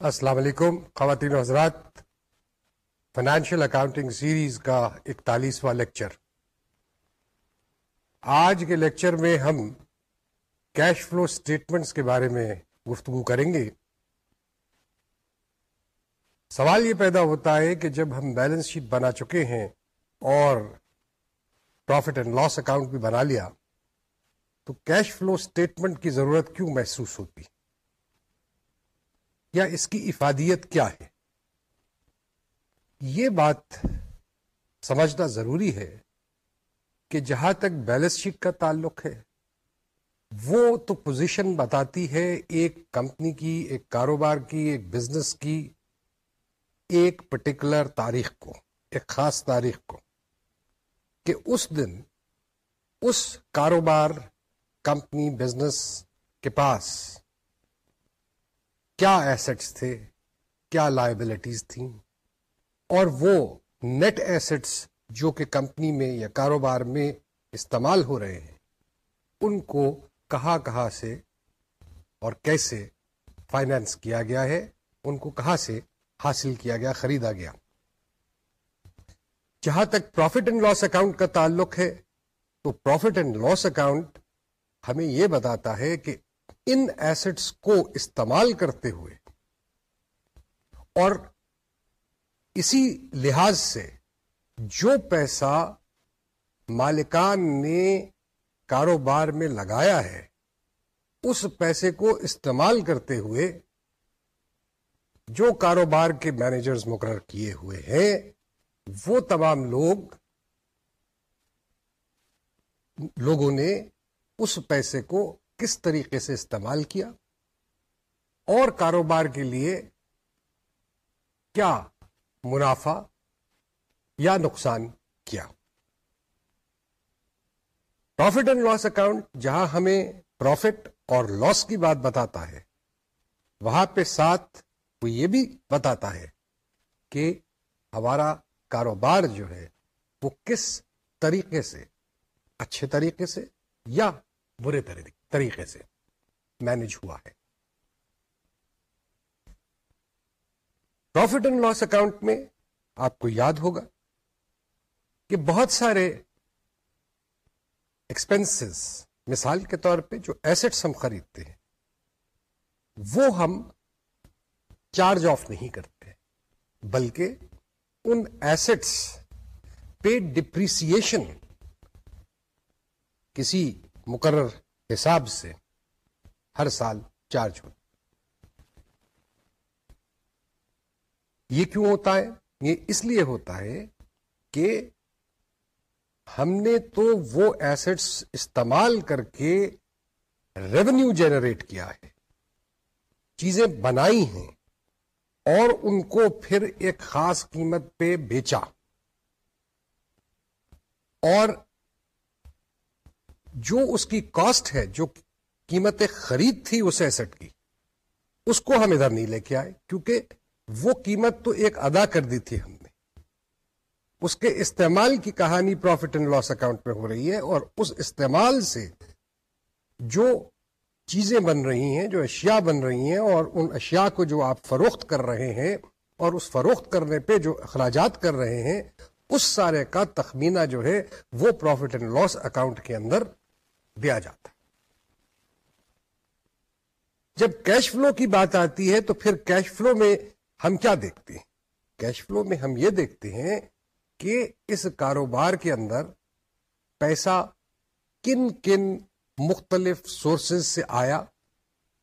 السلام علیکم، خواتین و حضرات فائنینشیل اکاؤنٹنگ سیریز کا اکتالیسواں لیکچر آج کے لیکچر میں ہم کیش فلو سٹیٹمنٹس کے بارے میں گفتگو کریں گے۔ سوال یہ پیدا ہوتا ہے کہ جب ہم بیلنس شیٹ بنا چکے ہیں اور پروفٹ اینڈ لاس اکاؤنٹ بھی بنا لیا، تو کیش فلو سٹیٹمنٹ کی ضرورت کیوں محسوس ہوتی؟ یا اس کی افادیت کیا ہے؟ یہ بات سمجھنا ضروری ہے کہ جہاں تک بیلنس شیٹ کا تعلق ہے، وہ تو پوزیشن بتاتی ہے ایک کمپنی کی، ایک کاروبار کی، ایک بزنس کی، ایک پرٹیکولر تاریخ کو، ایک خاص تاریخ کو کہ اس دن اس کاروبار کمپنی بزنس کے پاس کیا ایسٹس تھے؟ کیا لائبلٹیز تھیں؟ اور وہ نیٹ ایسٹس جو کہ کمپنی میں یا کاروبار میں استعمال ہو رہے ہیں، ان کو کہاں کہاں سے اور کیسے فائنینس کیا گیا ہے، ان کو کہاں سے حاصل کیا گیا، خریدا گیا۔ جہاں تک پروفٹ اینڈ لاس اکاؤنٹ کا تعلق ہے، تو پروفٹ اینڈ لاس اکاؤنٹ ہمیں یہ بتاتا ہے کہ ان ایسٹس کو استعمال کرتے ہوئے اور اسی لحاظ سے جو پیسہ مالکان نے کاروبار میں لگایا ہے، اس پیسے کو استعمال کرتے ہوئے جو کاروبار کے مینیجرز مقرر کیے ہوئے ہیں، وہ تمام لوگ، لوگوں نے اس پیسے کو کس طریقے سے استعمال کیا اور کاروبار کے لیے کیا منافع یا نقصان کیا۔ پروفٹ اینڈ لاس اکاؤنٹ جہاں ہمیں پروفٹ اور لاس کی بات بتاتا ہے، وہاں پہ ساتھ وہ یہ بھی بتاتا ہے کہ ہمارا کاروبار جو ہے وہ کس طریقے سے، اچھے طریقے سے یا برے طریقے طریقے سے مینج ہوا ہے۔ پروفٹ اینڈ لاس اکاؤنٹ میں آپ کو یاد ہوگا کہ بہت سارے ایکسپینس مثال کے طور پہ جو ایسٹس ہم خریدتے ہیں، وہ ہم چارج آف نہیں کرتے، بلکہ ان ایسٹس پہ ڈپریسیشن کسی مقرر حساب سے ہر سال چارج ہو یہ کیوں ہوتا ہے؟ یہ اس لیے ہوتا ہے کہ ہم نے تو وہ ایسٹس استعمال کر کے ریونیو جنریٹ کیا ہے۔ چیزیں بنائی ہیں اور ان کو پھر ایک خاص قیمت پہ بیچا۔ اور جو اس کی کاسٹ ہے، جو قیمت خرید تھی اس ایسٹ کی، اس کو ہم ادھر نہیں لے کے آئے، کیونکہ وہ قیمت تو ایک ادا کر دی تھی ہم نے۔ اس کے استعمال کی کہانی پروفٹ اینڈ لاس اکاؤنٹ میں ہو رہی ہے، اور اس استعمال سے جو چیزیں بن رہی ہیں، جو اشیاء بن رہی ہیں، اور ان اشیاء کو جو آپ فروخت کر رہے ہیں، اور اس فروخت کرنے پہ جو اخراجات کر رہے ہیں، اس سارے کا تخمینہ جو ہے، وہ پروفٹ اینڈ لاس اکاؤنٹ کے اندر دیا جاتا جب کیش فلو کی بات آتی ہے تو پھر کیش فلو میں ہم کیا دیکھتے ہیں؟ کیش فلو میں ہم یہ دیکھتے ہیں کہ اس کاروبار کے اندر پیسہ کن کن مختلف سورسز سے آیا،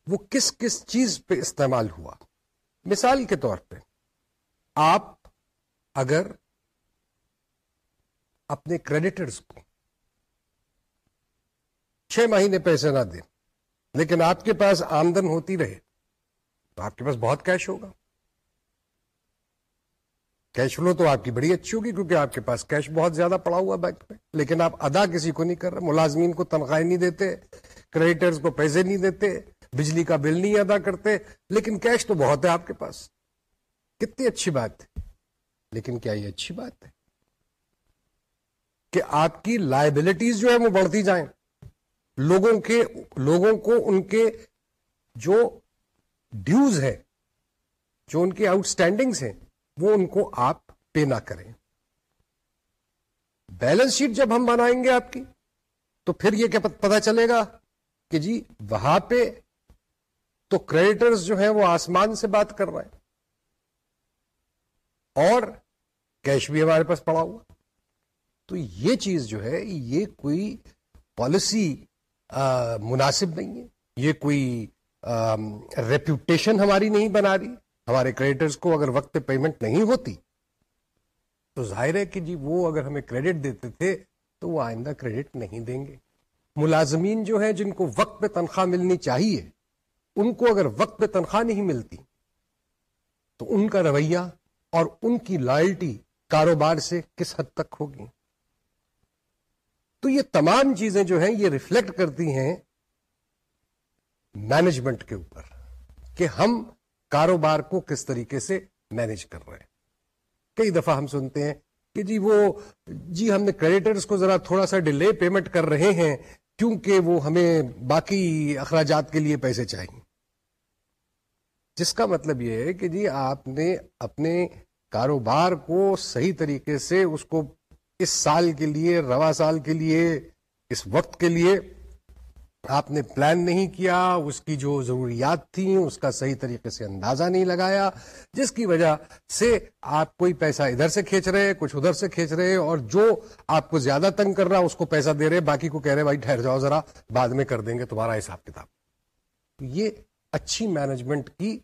وہ کس کس چیز پہ استعمال ہوا۔ مثال کے طور پہ، آپ اگر اپنے کریڈیٹرز کو چھ مہینے پیسے نہ دیں۔ لیکن آپ کے پاس آمدن ہوتی رہے۔ تو آپ کے پاس بہت کیش ہوگا۔ کیش فلو تو آپ کی بڑی اچھی ہوگی کیونکہ آپ کے پاس کیش بہت زیادہ پڑا ہوا بینک میں۔ لیکن آپ ادا کسی کو نہیں کر رہے، ملازمین کو تنخواہ نہیں دیتے کریڈیٹرز کو پیسے نہیں دیتے، بجلی کا بل نہیں ادا کرتے۔ لیکن کیش تو بہت ہے آپ کے پاس۔ کتنی اچھی بات ہے۔ لیکن کیا یہ اچھی بات ہے کہ آپ کی لائبلٹیز جو ہے وہ بڑھتی جائیں۔ لوگوں کے، لوگوں کو ان کے جو ڈیوز ہے جو ان کے آؤٹ اسٹینڈنگس ہیں، وہ ان کو آپ پے نہ کریں۔ بیلنس شیٹ جب ہم بنائیں گے آپ کی، تو پھر یہ کیا پتا چلے گا کہ جی وہاں پہ تو کریڈیٹرز جو ہیں وہ آسمان سے بات کر رہے ہیں۔ اور کیش بھی ہمارے پاس پڑا ہوا۔ تو یہ چیز جو ہے، یہ کوئی پالیسی مناسب نہیں ہے۔ یہ کوئی ریپوٹیشن ہماری نہیں بنا رہی۔ ہمارے کریڈیٹرز کو اگر وقت پہ پیمنٹ نہیں ہوتی، تو ظاہر ہے کہ جی وہ اگر ہمیں کریڈٹ دیتے تھے، تو وہ آئندہ کریڈٹ نہیں دیں گے۔ ملازمین جو ہیں، جن کو وقت پہ تنخواہ ملنی چاہیے، ان کو اگر وقت پہ تنخواہ نہیں ملتی، تو ان کا رویہ اور ان کی لائلٹی کاروبار سے کس حد تک ہوگی؟ تو یہ تمام چیزیں جو ہیں یہ ریفلیکٹ کرتی ہیں مینجمنٹ کے اوپر کہ ہم کاروبار کو کس طریقے سے مینج کر رہے ہیں۔ کئی دفعہ ہم سنتے ہیں کہ جی وہ جی ہم نے کریڈیٹرز کو ذرا تھوڑا سا ڈیلے پیمنٹ کر رہے ہیں کیونکہ وہ ہمیں باقی اخراجات کے لیے پیسے چاہیے۔ جس کا مطلب یہ ہے کہ جی آپ نے اپنے کاروبار کو صحیح طریقے سے اس کو اس سال کے لیے روا سال کے لیے، اس وقت کے لیے آپ نے پلان نہیں کیا، اس کی جو ضروریات تھیں، اس کا صحیح طریقے سے اندازہ نہیں لگایا، جس کی وجہ سے آپ کوئی پیسہ ادھر سے کھینچ رہے، کچھ ادھر سے کھینچ رہے، اور جو آپ کو زیادہ تنگ کر رہا، اس کو پیسہ دے رہے، باقی کو کہہ رہے، بھائی ٹھہر جاؤ ذرا، بعد میں کر دیں گے تمہارا حساب کتاب۔ یہ اچھی مینجمنٹ کی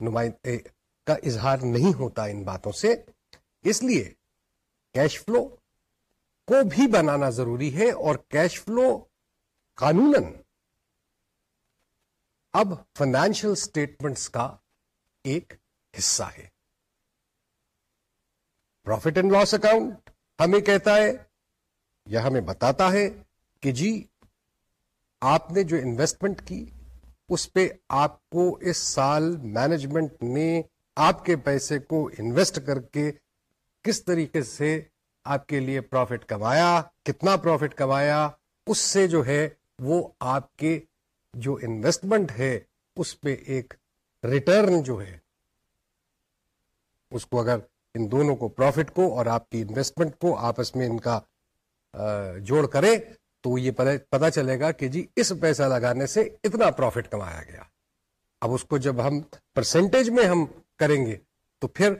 نمائندے کا اظہار نہیں ہوتا ان باتوں سے۔ اس لیے کیش فلو کو بھی بنانا ضروری ہے اور کیش فلو قانون اب فائنینشل اسٹیٹمنٹس کا ایک حصہ ہے۔ پروفٹ اینڈ لاس اکاؤنٹ ہمیں کہتا ہے یا ہمیں بتاتا ہے کہ جی آپ نے جو انویسٹمنٹ کی، اس پہ آپ کو اس سال مینجمنٹ نے آپ کے پیسے کو انویسٹ کر کے کس طریقے سے آپ کے لیے پروفٹ کمایا، کتنا پروفٹ کمایا، اس سے جو ہے وہ آپ کے جو انویسٹمنٹ ہے، اس پہ ایک ریٹرن جو ہے، اس کو اگر ان دونوں کو پروفٹ کو اور آپ کی انویسٹمنٹ کو آپس میں ان کا جوڑ کرے تو یہ پتا چلے گا کہ جی اس پیسہ لگانے سے اتنا پروفٹ کمایا گیا۔ اب اس کو جب ہم پرسنٹیج میں ہم کریں گے، تو پھر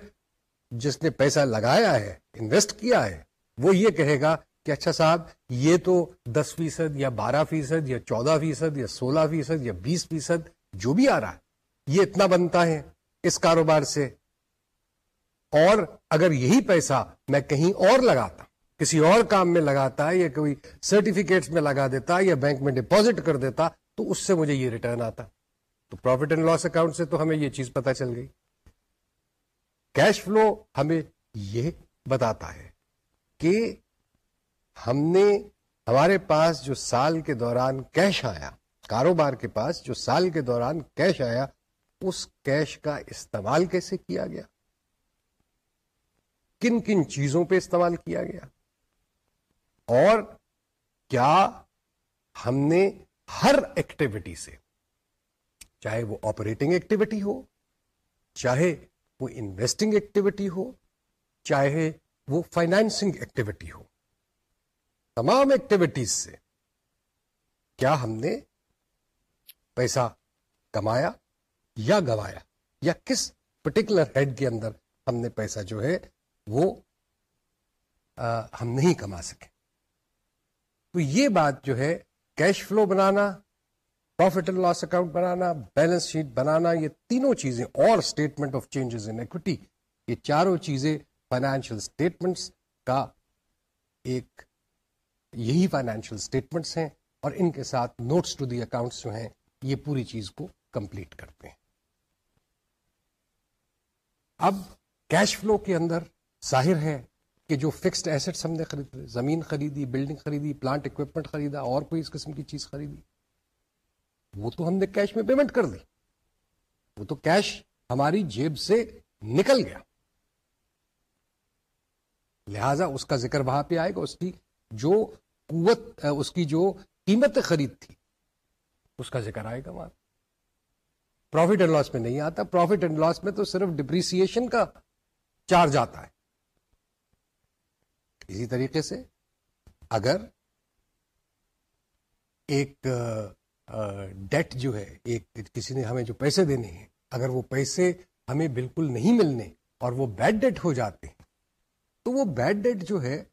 جس نے پیسہ لگایا ہے انویسٹ کیا ہے، وہ یہ کہے گا کہ اچھا صاحب، یہ تو دس فیصد یا بارہ فیصد یا چودہ فیصد یا سولہ فیصد یا بیس فیصد جو بھی آ رہا ہے، یہ اتنا بنتا ہے اس کاروبار سے۔ اور اگر یہی پیسہ میں کہیں اور لگاتا، کسی اور کام میں لگاتا یا کوئی سرٹیفکیٹس میں لگا دیتا یا بینک میں ڈپوزٹ کر دیتا، تو اس سے مجھے یہ ریٹرن آتا۔ تو پروفٹ اینڈ لاس اکاؤنٹ سے تو ہمیں یہ چیز پتا چل گئی۔ کیش فلو ہمیں یہ بتاتا ہے کہ ہم نے ہمارے پاس جو سال کے دوران کیش آیا، کاروبار کے پاس جو سال کے دوران کیش آیا، اس کیش کا استعمال کیسے کیا گیا؟ کن کن چیزوں پہ استعمال کیا گیا؟ اور کیا ہم نے ہر ایکٹیویٹی سے، چاہے وہ آپریٹنگ ایکٹیویٹی ہو، چاہے وہ انویسٹنگ ایکٹیویٹی ہو چاہے وہ فائنینسنگ ایکٹیویٹی ہو۔ تمام ایکٹیویٹیز سے کیا ہم نے پیسہ کمایا یا گوایا؟ یا کس پرٹیکولر ہیڈ کے اندر ہم نے پیسہ جو ہے وہ آ, ہم نہیں کما سکے؟ تو یہ بات جو ہے کیش فلو بنانا پروفٹ اینڈ لاس اکاؤنٹ بنانا بیلنس شیٹ بنانا، یہ تینوں چیزیں اور statement of changes in equity یہ چاروں چیزیں فائنینشیل اسٹیٹمنٹس کا ایک، یہی فائنینشیل اسٹیٹمنٹس ہیں اور ان کے ساتھ نوٹس ٹو دی اکاؤنٹس جو ہیں، یہ پوری چیز کو کمپلیٹ کرتے ہیں۔ اب کیش فلو کے اندر ظاہر ہے کہ جو فکسڈ ایسٹس ہم نے خریدے زمین خریدی بلڈنگ خریدی پلانٹ اکوپمنٹ خریدا، اور کوئی اس قسم کی چیز خریدی۔ وہ تو ہم نے کیش میں پیمنٹ کر دی۔ وہ تو کیش ہماری جیب سے نکل گیا۔ لہذا اس کا ذکر وہاں پہ آئے گا۔ اس کی جو قوت، اس کی جو قیمت خرید تھی، اس کا ذکر آئے گا وہاں۔ پروفٹ اینڈ لاس میں نہیں آتا۔ پروفٹ اینڈ لاس میں تو صرف ڈپریسیشن کا چارج آتا ہے۔ اسی طریقے سے اگر ایک ڈیٹ جو ہے، ایک کسی نے ہمیں جو پیسے دینے ہیں، اگر وہ پیسے ہمیں بالکل نہیں ملنے اور وہ بیڈ ڈیٹ ہو جاتے ہیں، تو وہ بیڈ ڈیٹ جو ہے،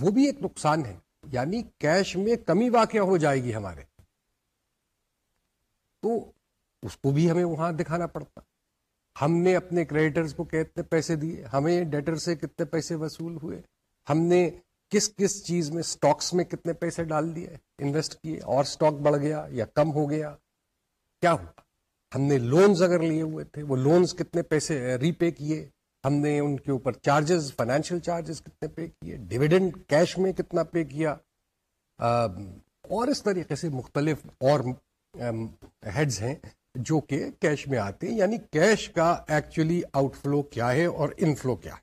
وہ بھی ایک نقصان ہے۔ یعنی کیش میں کمی واقع ہو جائے گی ہمارے۔ تو اس کو بھی ہمیں وہاں دکھانا پڑتا۔ ہم نے اپنے کریڈیٹرز کو کتنے پیسے دیے، ہمیں ڈیٹر سے کتنے پیسے وصول ہوئے، ہم نے کس کس چیز میں سٹاکس میں کتنے پیسے ڈال دیے، انویسٹ کیے، اور سٹاک بڑھ گیا یا کم ہو گیا، کیا ہوا؟ ہم نے لونز اگر لیے ہوئے تھے، وہ لونز کتنے پیسے ری پے کیے؟ ہم نے ان کے اوپر چارجز فائنینشیل چارجز کتنے پے کیے؟ ڈویڈنڈ کیش میں کتنا پے کیا؟ اور اس طریقے سے مختلف اور ہیڈز ہیں جو کہ کیش میں آتے ہیں یعنی کیش کا ایکچولی آؤٹ فلو کیا ہے اور ان فلو کیا ہے۔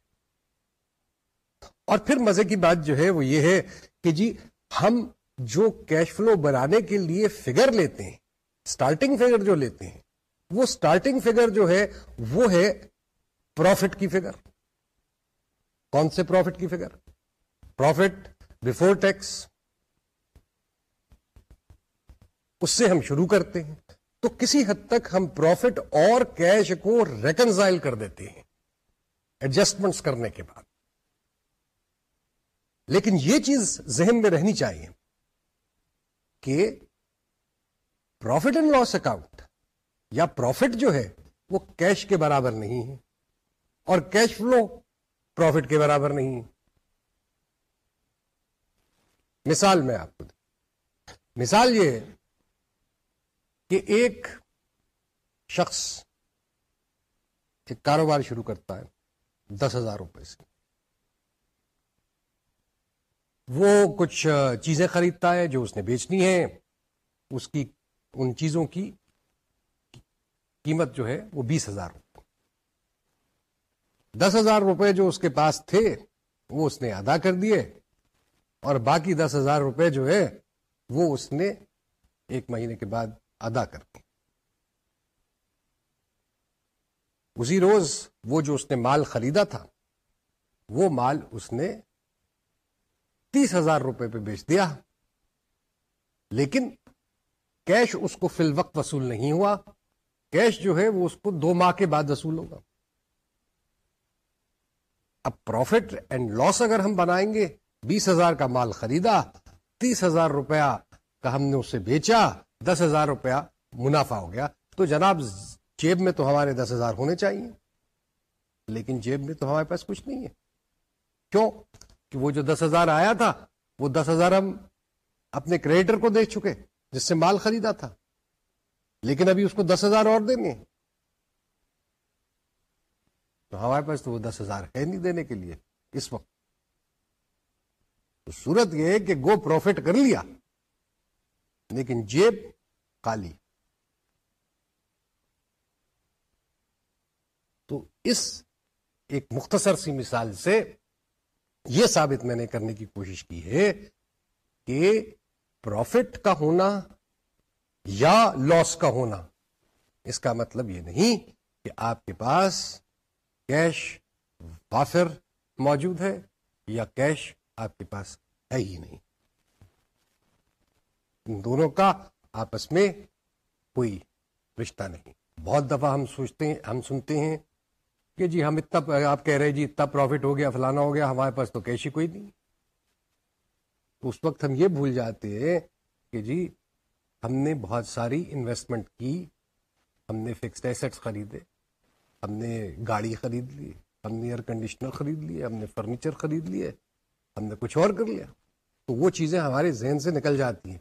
اور پھر مزے کی بات جو ہے وہ یہ ہے کہ جی ہم جو کیش فلو بنانے کے لیے فگر لیتے ہیں اسٹارٹنگ فگر جو لیتے ہیں، وہ اسٹارٹنگ فگر جو ہے، وہ ہے پروفٹ کی فگر کون سے پروفٹ کی فگر پروفٹ بفور ٹیکس اس سے ہم شروع کرتے ہیں۔ تو کسی حد تک ہم پروفٹ اور کیش کو ریکنزائل کر دیتے ہیں۔ ایڈجسٹمنٹس کرنے کے بعد۔ لیکن یہ چیز ذہن میں رہنی چاہیے کہ پروفٹ اینڈ لاس اکاؤنٹ یا پروفٹ جو ہے وہ کیش کے برابر نہیں ہے اور کیش فلو پروفٹ کے برابر نہیں ہے۔ مثال میں آپ کو مثال یہ ہے کہ ایک شخص ایک کاروبار شروع کرتا ہے دس ہزار روپے سے۔ وہ کچھ چیزیں خریدتا ہے جو اس نے بیچنی ہے اس کی، ان چیزوں کی قیمت جو ہے وہ بیس ہزار روپے۔ دس ہزار روپے جو اس کے پاس تھے، وہ اس نے ادا کر دیے اور باقی دس ہزار روپے جو ہے، وہ اس نے ایک مہینے کے بعد ادا کر دی۔ اسی روز وہ جو اس نے مال خریدا تھا، وہ مال اس نے تیس ہزار روپے پہ بیچ دیا۔ لیکن کیش اس کو فی الوقت وصول نہیں ہوا۔ کیش جو ہے وہ اس کو دو ماہ کے بعد وصول ہوگا۔ اب پروفٹ اینڈ لاس اگر ہم بنائیں گے، بیس ہزار کا مال خریدا، تیس ہزار روپیہ کا ہم نے اسے بیچا، دس ہزار روپیہ منافع ہو گیا۔ تو جناب، جیب میں تو ہمارے دس ہزار ہونے چاہیے۔ لیکن جیب میں تو ہمارے پاس کچھ نہیں ہے۔ کیوں؟ کہ وہ جو دس ہزار آیا تھا، وہ دس ہزار ہم اپنے کریڈیٹر کو دے چکے، جس سے مال خریدا تھا۔ لیکن ابھی اس کو دس ہزار اور دیں گے۔ تو ہمارے پاس تو وہ دس ہزار ہے نہیں دینے کے لیے اس وقت۔ تو صورت یہ کہ گو پروفٹ کر لیا، لیکن جیب کالی تو اس ایک مختصر سی مثال سے یہ ثابت میں نے کرنے کی کوشش کی ہے کہ پروفٹ کا ہونا یا لاس کا ہونا، اس کا مطلب یہ نہیں کہ آپ کے پاس کیش وافر موجود ہے یا کیش آپ کے پاس ہے ہی نہیں۔ ان دونوں کا آپس میں کوئی رشتہ نہیں۔ بہت دفعہ ہم سوچتے ہیں، ہم سنتے ہیں کہ جی ہم اتنا آپ کہہ رہے جی اتنا پروفٹ ہو گیا، فلانا ہو گیا، ہمارے پاس تو کیش ہی کوئی نہیں۔ تو اس وقت ہم یہ بھول جاتے ہیں کہ جی ہم نے بہت ساری انویسٹمنٹ کی، ہم نے فکسڈ ایسٹس خریدے، ہم نے گاڑی خرید لی، ہم نے ایئر کنڈیشنر خرید لیے ہم نے فرنیچر خرید لیے، ہم نے کچھ اور کر لیا۔ تو وہ چیزیں ہمارے ذہن سے نکل جاتی ہیں۔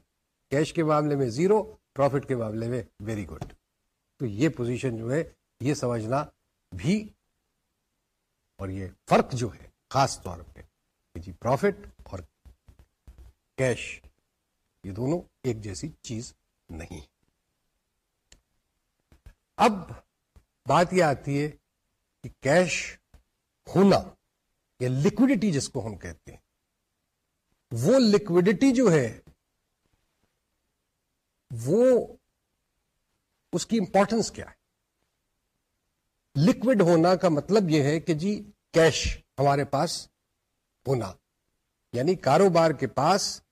کیش کے معاملے میں زیرو پروفٹ کے معاملے میں ویری گڈ تو یہ پوزیشن جو ہے، یہ سمجھنا بھی اور یہ فرق جو ہے، خاص طور پہ جی پروفٹ اور کیش یہ دونوں ایک جیسی چیز نہیں۔ اب بات یہ آتی ہے کہ کیش ہونا، یا لکوڈیٹی جس کو ہم کہتے ہیں، وہ لکوڈیٹی جو ہے، وہ اس کی امپورٹنس کیا ہے؟ لکوڈ ہونا کا مطلب یہ ہے کہ جی کیش ہمارے پاس ہونا۔ یعنی کاروبار کے پاس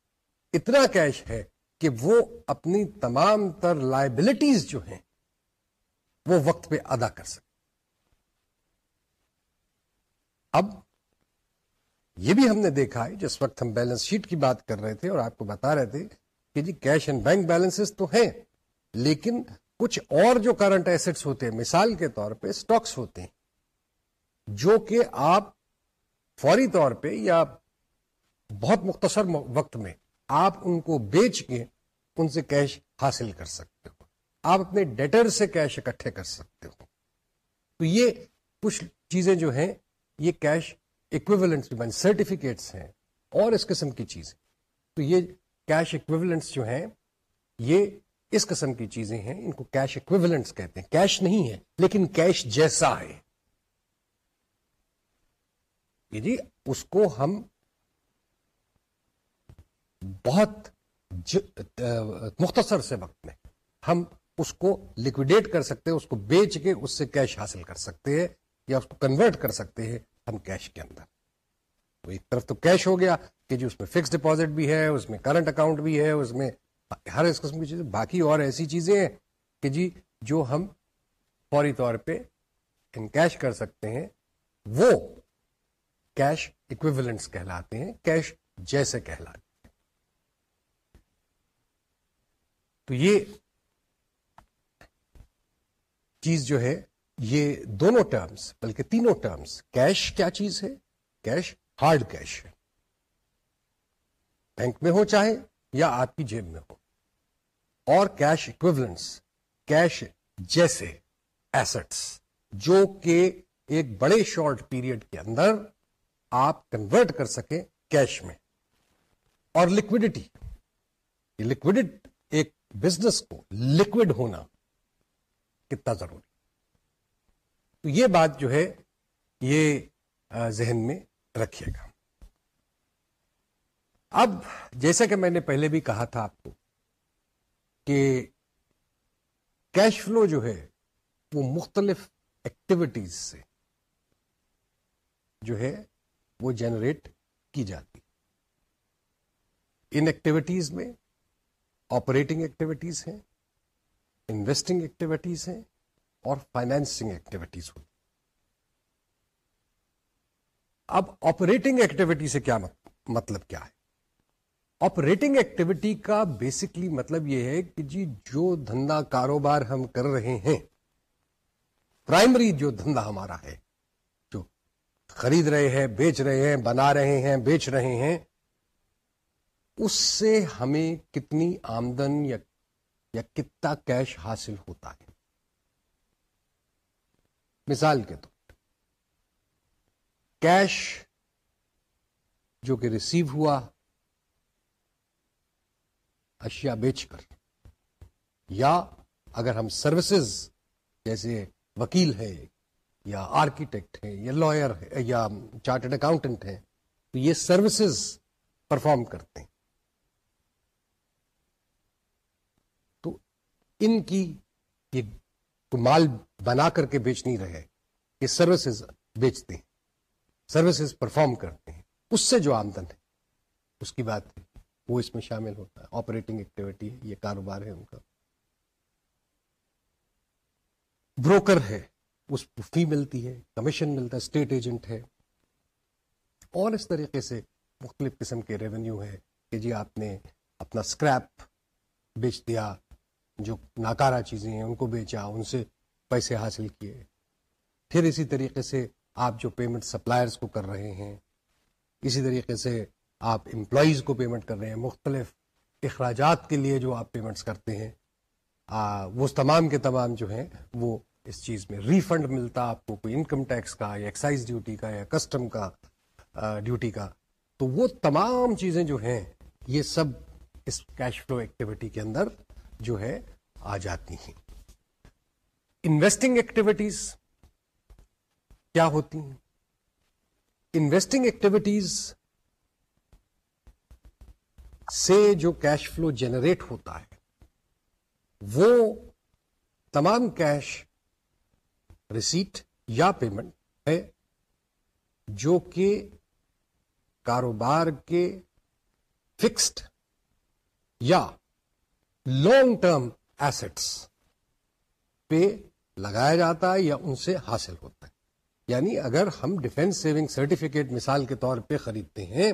اتنا کیش ہے کہ وہ اپنی تمام تر لائبلٹیز جو ہیں وہ وقت پہ ادا کر سکے۔ اب یہ بھی ہم نے دیکھا ہے، جس وقت ہم بیلنس شیٹ کی بات کر رہے تھے اور آپ کو بتا رہے تھے کہ جی کیش اینڈ بینک بیلنس تو ہیں، لیکن کچھ اور جو کرنٹ ایسٹس ہوتے ہیں، مثال کے طور پہ سٹاکس ہوتے ہیں، جو کہ آپ فوری طور پہ یا بہت مختصر وقت میں آپ ان کو بیچ کے ان سے کیش حاصل کر سکتے ہو۔ آپ اپنے ڈیٹر سے کیش اکٹھے کر سکتے ہو۔ تو یہ کچھ چیزیں جو ہیں، یہ کیش اکویولنٹس سرٹیفکیٹس ہیں اور اس قسم کی چیزیں۔ تو یہ کیش اکویولنٹس جو ہیں، یہ اس قسم کی چیزیں ہیں، ان کو کیش اکویولنٹس کہتے ہیں۔ کیش نہیں ہے، لیکن کیش جیسا ہے۔ جی اس کو ہم بہت مختصر سے وقت میں ہم اس کو لکوڈیٹ کر سکتے ہیں، اس کو بیچ کے اس سے کیش حاصل کر سکتے ہیں یا اس کو کنورٹ کر سکتے ہیں ہم کیش کے اندر۔ تو ایک طرف تو کیش ہو گیا کہ جو اس میں فکس ڈپازٹ بھی ہے، اس میں کرنٹ اکاؤنٹ بھی ہے، اس میں ہر اس قسم کی چیزیں، باقی اور ایسی چیزیں ہیں کہ جی جو ہم فوری طور پہ ان کیش کر سکتے ہیں، وہ کیش اکویولنٹس کہلاتے ہیں، کیش جیسے کہلاتے ہیں۔ تو یہ چیز جو ہے، یہ دونوں ٹرمز بلکہ تینوں ٹرمز کیش کیا چیز ہے؟ کیش ہارڈ کیش ہے۔ بینک میں ہو چاہے یا آپ کی جیب میں ہو۔ اور کیش اکویولنس کیش جیسے ایسٹس جو کہ ایک بڑے شارٹ پیریڈ کے اندر آپ کنورٹ کر سکیں کیش میں۔ اور لکوڈیٹی لکوڈ ایک بزنس کو لکوڈ ہونا کتنا ضروری۔ تو یہ بات جو ہے، یہ ذہن میں رکھیے گا۔ اب جیسا کہ میں نے پہلے بھی کہا تھا آپ کو کہ کیش فلو جو ہے وہ مختلف ایکٹیویٹیز سے جو ہے وہ جنریٹ کی جاتی ان ایکٹیویٹیز میں آپریٹنگ ایکٹیویٹیز ہیں انویسٹنگ ایکٹیویٹیز ہیں اور فائنینسنگ ایکٹیویٹیز ہوتی اب آپریٹنگ ایکٹیویٹی سے کیا مطلب کیا ہے؟ آپریٹنگ ایکٹیویٹی کا بیسکلی مطلب یہ ہے کہ جی جو دھندا کاروبار ہم کر رہے ہیں پرائمری جو دھندا ہمارا ہے، جو خرید رہے ہیں، بیچ رہے ہیں، بنا رہے ہیں، بیچ رہے ہیں، اس سے ہمیں کتنی آمدن یا یا کتنا کیش حاصل ہوتا ہے۔ مثال کے طور کیش جو کہ ریسیو ہوا اشیاء بیچ کر۔ یا اگر ہم سروسز جیسے وکیل ہے یا آرکیٹیکٹ ہے یا لائر ہے یا چارٹرڈ اکاؤنٹنٹ ہے تو یہ سروسز پرفارم کرتے ہیں۔ تو ان کی یہ مال بنا کر کے بیچ نہیں رہے، یہ سروسز بیچتے ہیں، سروسز پرفارم کرتے ہیں۔ اس سے جو آمدن ہے، اس کی بات ہے۔ وہ اس میں شامل ہوتا ہے۔ آپریٹنگ ایکٹیویٹی ہے، یہ کاروبار ہے ان کا۔ بروکر ہے، اس کو فی ملتی ہے کمیشن ملتا ہے اسٹیٹ ایجنٹ ہے۔ اور اس طریقے سے مختلف قسم کے ریونیو ہے کہ جی آپ نے اپنا اسکریپ بیچ دیا، جو ناکارہ چیزیں ہیں، ان کو بیچا، ان سے پیسے حاصل کیے۔ پھر اسی طریقے سے آپ جو پیمنٹ سپلائرز کو کر رہے ہیں، اسی طریقے سے آپ امپلائیز کو پیمنٹ کر رہے ہیں، مختلف اخراجات کے لیے جو آپ پیمنٹس کرتے ہیں وہ تمام کے تمام جو ہیں، وہ اس چیز میں ریفنڈ ملتا، آپ کو کوئی انکم ٹیکس کا یا ایکسائز ڈیوٹی کا یا کسٹم کا ڈیوٹی کا۔ تو وہ تمام چیزیں جو ہیں، یہ سب اس کیش فلو ایکٹیویٹی کے اندر جو ہے، آ جاتی ہیں۔ انویسٹنگ ایکٹیویٹیز کیا ہوتی ہیں؟ انویسٹنگ ایکٹیویٹیز سے جو کیش فلو جنریٹ ہوتا ہے، وہ تمام کیش ریسیٹ یا پیمنٹ ہے جو کہ کاروبار کے فکسڈ یا لانگ ٹرم ایسٹس پہ لگایا جاتا ہے یا ان سے حاصل ہوتا ہے۔ یعنی اگر ہم ڈیفینس سیونگ سرٹیفکیٹ مثال کے طور پہ خریدتے ہیں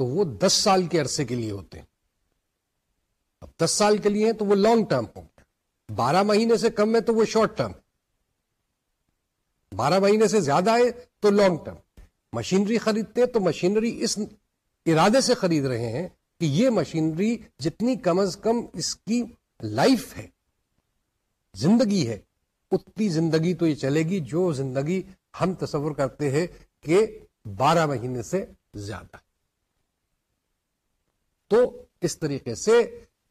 تو وہ دس سال کے عرصے کے لیے ہوتے ہیں۔ اب دس سال کے لیے تو وہ لانگ ٹرم ہو گیا بارہ مہینے سے کم ہے تو وہ شارٹ ٹرم بارہ مہینے سے زیادہ ہے تو لانگ ٹرم مشینری خریدتے ہیں تو مشینری اس ارادے سے خرید رہے ہیں کہ یہ مشینری جتنی کم از کم اس کی لائف ہے، زندگی ہے۔ اتنی زندگی تو یہ چلے گی جو زندگی ہم تصور کرتے ہیں کہ بارہ مہینے سے زیادہ۔ تو اس طریقے سے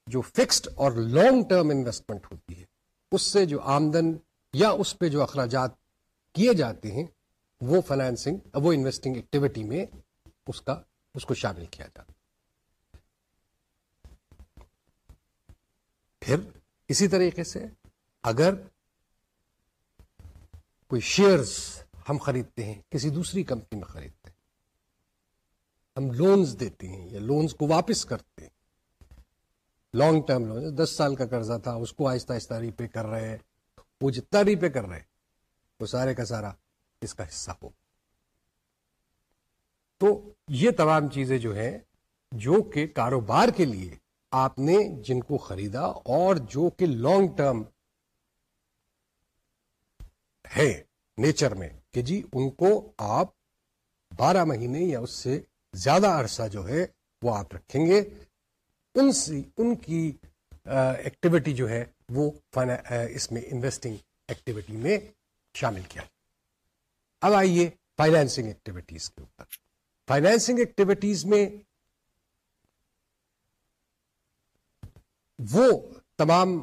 جو فکسڈ اور لانگ ٹرم انویسٹمنٹ ہوتی ہے، اس سے جو آمدن یا اس پہ جو اخراجات کیے جاتے ہیں، وہ فائنینسنگ وہ انویسٹنگ ایکٹیویٹی میں اس کا، اس کو شامل کیا جاتا پھر اسی طریقے سے اگر کوئی شیئرز ہم خریدتے ہیں، کسی دوسری کمپنی میں خریدتے ہیں ہم لونز دیتے ہیں یا لونز کو واپس کرتے ہیں۔ لانگ ٹرم لون دس سال کا قرضہ تھا، اس کو آہستہ آہستہ ریپے کر رہے ہیں۔ وہ جتنا ریپے کر رہے ہیں، وہ سارے کا سارا اس کا حصہ ہو۔ تو یہ تمام چیزیں جو ہیں، جو کہ کاروبار کے لیے آپ نے جن کو خریدا اور جو کہ لانگ ٹرم ہے نیچر میں، کہ جی ان کو آپ بارہ مہینے یا اس سے زیادہ عرصہ جو ہے وہ آپ رکھیں گے۔ ان سے ان کی ایکٹیویٹی جو ہے وہ اس میں انویسٹنگ ایکٹیویٹی میں شامل کیا۔ اب آئیے فائنینسنگ ایکٹیویٹیز کے اوپر۔ فائنینسنگ ایکٹیویٹیز میں وہ تمام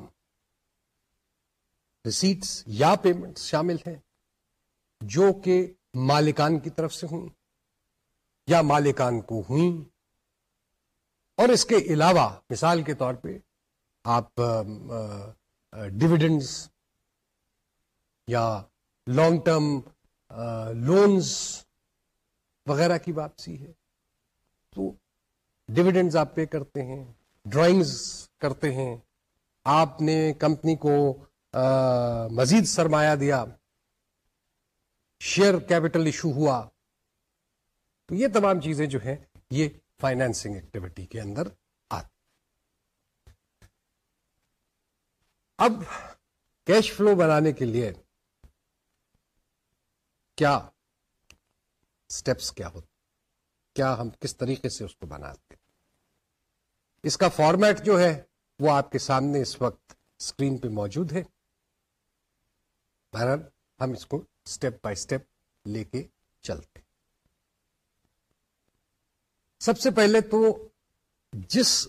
ریسیٹس یا پیمنٹ شامل ہیں جو کہ مالکان کی طرف سے ہوں۔ یا مالکان کو ہوئیں۔ اور اس کے علاوہ مثال کے طور پہ آپ ڈویڈنڈس یا لانگ ٹرم لونز وغیرہ کی واپسی ہے۔ تو ڈویڈنڈز آپ پے کرتے ہیں، ڈرائنگز کرتے ہیں۔ آپ نے کمپنی کو مزید سرمایہ دیا۔ شیئر کیپٹل ایشو ہوا۔ تو یہ تمام چیزیں جو ہیں، یہ فائنینسنگ ایکٹیویٹی کے اندر آتی۔ اب کیش فلو بنانے کے لیے کیا اسٹیپس کیا ہوتے کیا ہم کس طریقے سے اس کو بناتے اس کا فارمیٹ جو ہے، وہ آپ کے سامنے اس وقت اسکرین پہ موجود ہے۔ بہرحال، ہم اس کو اسٹیپ بائی اسٹیپ لے کے چلتے سب سے پہلے تو جس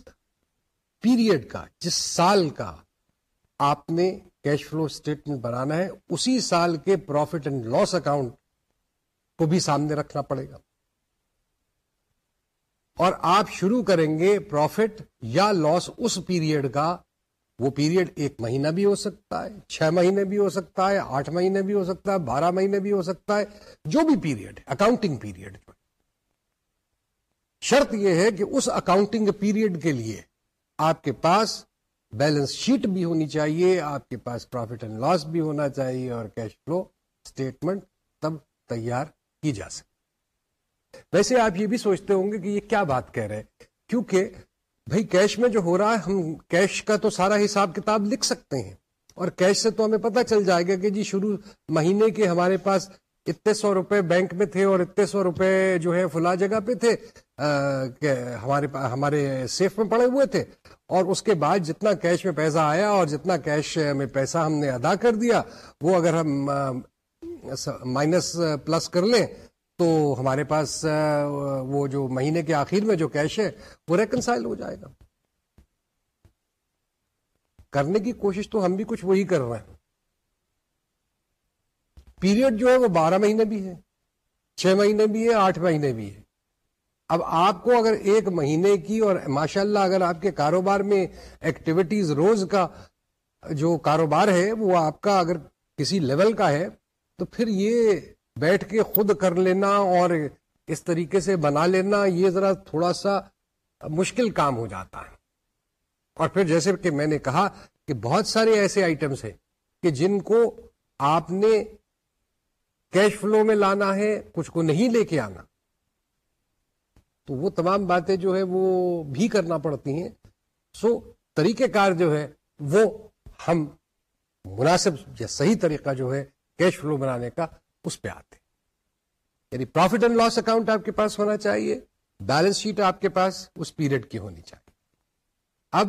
پیریڈ کا، جس سال کا آپ نے کیش فلو اسٹیٹمنٹ بنانا ہے، اسی سال کے پروفٹ اینڈ لاس اکاؤنٹ کو بھی سامنے رکھنا پڑے گا۔ اور آپ شروع کریں گے پروفٹ یا لاس اس پیریڈ کا، وہ پیریڈ ایک مہینہ بھی ہو سکتا ہے، چھ مہینے بھی ہو سکتا ہے، آٹھ مہینے بھی ہو سکتا ہے، بارہ مہینے بھی ہو سکتا ہے، جو بھی پیریڈ اکاؤنٹنگ پیریڈ شرط یہ ہے کہ اس اکاؤنٹنگ پیریڈ کے لیے آپ کے پاس بیلنس شیٹ بھی ہونی چاہیے، آپ کے پاس پروفٹ اینڈ لاس بھی ہونا چاہیے اور کیش فلو اسٹیٹمنٹ تب تیار کی جا سکے ویسے آپ یہ بھی سوچتے ہوں گے کہ یہ کیا بات کہہ رہے کیونکہ بھائی کیش میں جو ہو رہا ہے، ہم کیش کا تو سارا حساب کتاب لکھ سکتے ہیں اور کیش سے تو ہمیں پتہ چل جائے گا کہ جی شروع مہینے کے ہمارے پاس اتنے سو روپے بینک میں تھے اور اتنے سو روپے جو ہے فلا جگہ پہ تھے ہمارے ہمارے سیف میں پڑے ہوئے تھے۔ اور اس کے بعد جتنا کیش میں پیسہ آیا اور جتنا کیش میں پیسہ ہم نے ادا کر دیا، وہ اگر ہم مائنس پلس کر لیں تو ہمارے پاس وہ جو مہینے کے آخر میں جو کیش ہے، وہ ریکنسائل ہو جائے گا۔ کرنے کی کوشش تو ہم بھی کچھ وہی کر رہے ہیں۔ پیریڈ جو ہے وہ بارہ مہینے بھی ہے، چھ مہینے بھی ہے، آٹھ مہینے بھی ہے۔ اب آپ کو اگر ایک مہینے کی اور ماشاء اللہ اگر آپ کے کاروبار میں ایکٹیویٹیز روز کا جو کاروبار ہے، وہ آپ کا اگر کسی لیول کا ہے، تو پھر یہ بیٹھ کے خود کر لینا اور اس طریقے سے بنا لینا، یہ ذرا تھوڑا سا مشکل کام ہو جاتا ہے۔ اور پھر جیسے کہ میں نے کہا کہ بہت سارے ایسے آئٹمس ہیں کہ جن کو آپ نے کیش فلو میں لانا ہے، کچھ کو نہیں لے کے آنا۔ تو وہ تمام باتیں جو ہے وہ بھی کرنا پڑتی ہیں۔ سو طریقہ کار جو ہے وہ ہم مناسب یا صحیح طریقہ جو ہے کیش فلو بنانے کا اس پہ آتے یعنی پروفٹ اینڈ لاس اکاؤنٹ آپ کے پاس ہونا چاہیے بیلنس شیٹ آپ کے پاس اس پیریڈ کی ہونی چاہیے۔ اب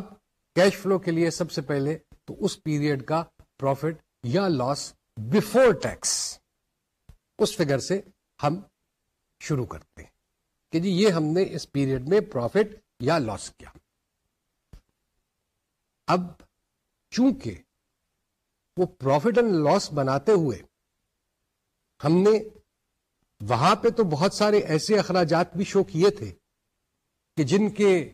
کیش فلو کے لیے سب سے پہلے تو اس پیریڈ کا پروفٹ یا لاس بفور ٹیکس اس فگر سے ہم شروع کرتے ہیں کہ جی یہ ہم نے اس پیریڈ میں پروفٹ یا لاس کیا۔ اب چونکہ وہ پروفٹ اینڈ لاس بناتے ہوئے ہم نے وہاں پہ تو بہت سارے ایسے اخراجات بھی شو کیے تھے کہ جن کے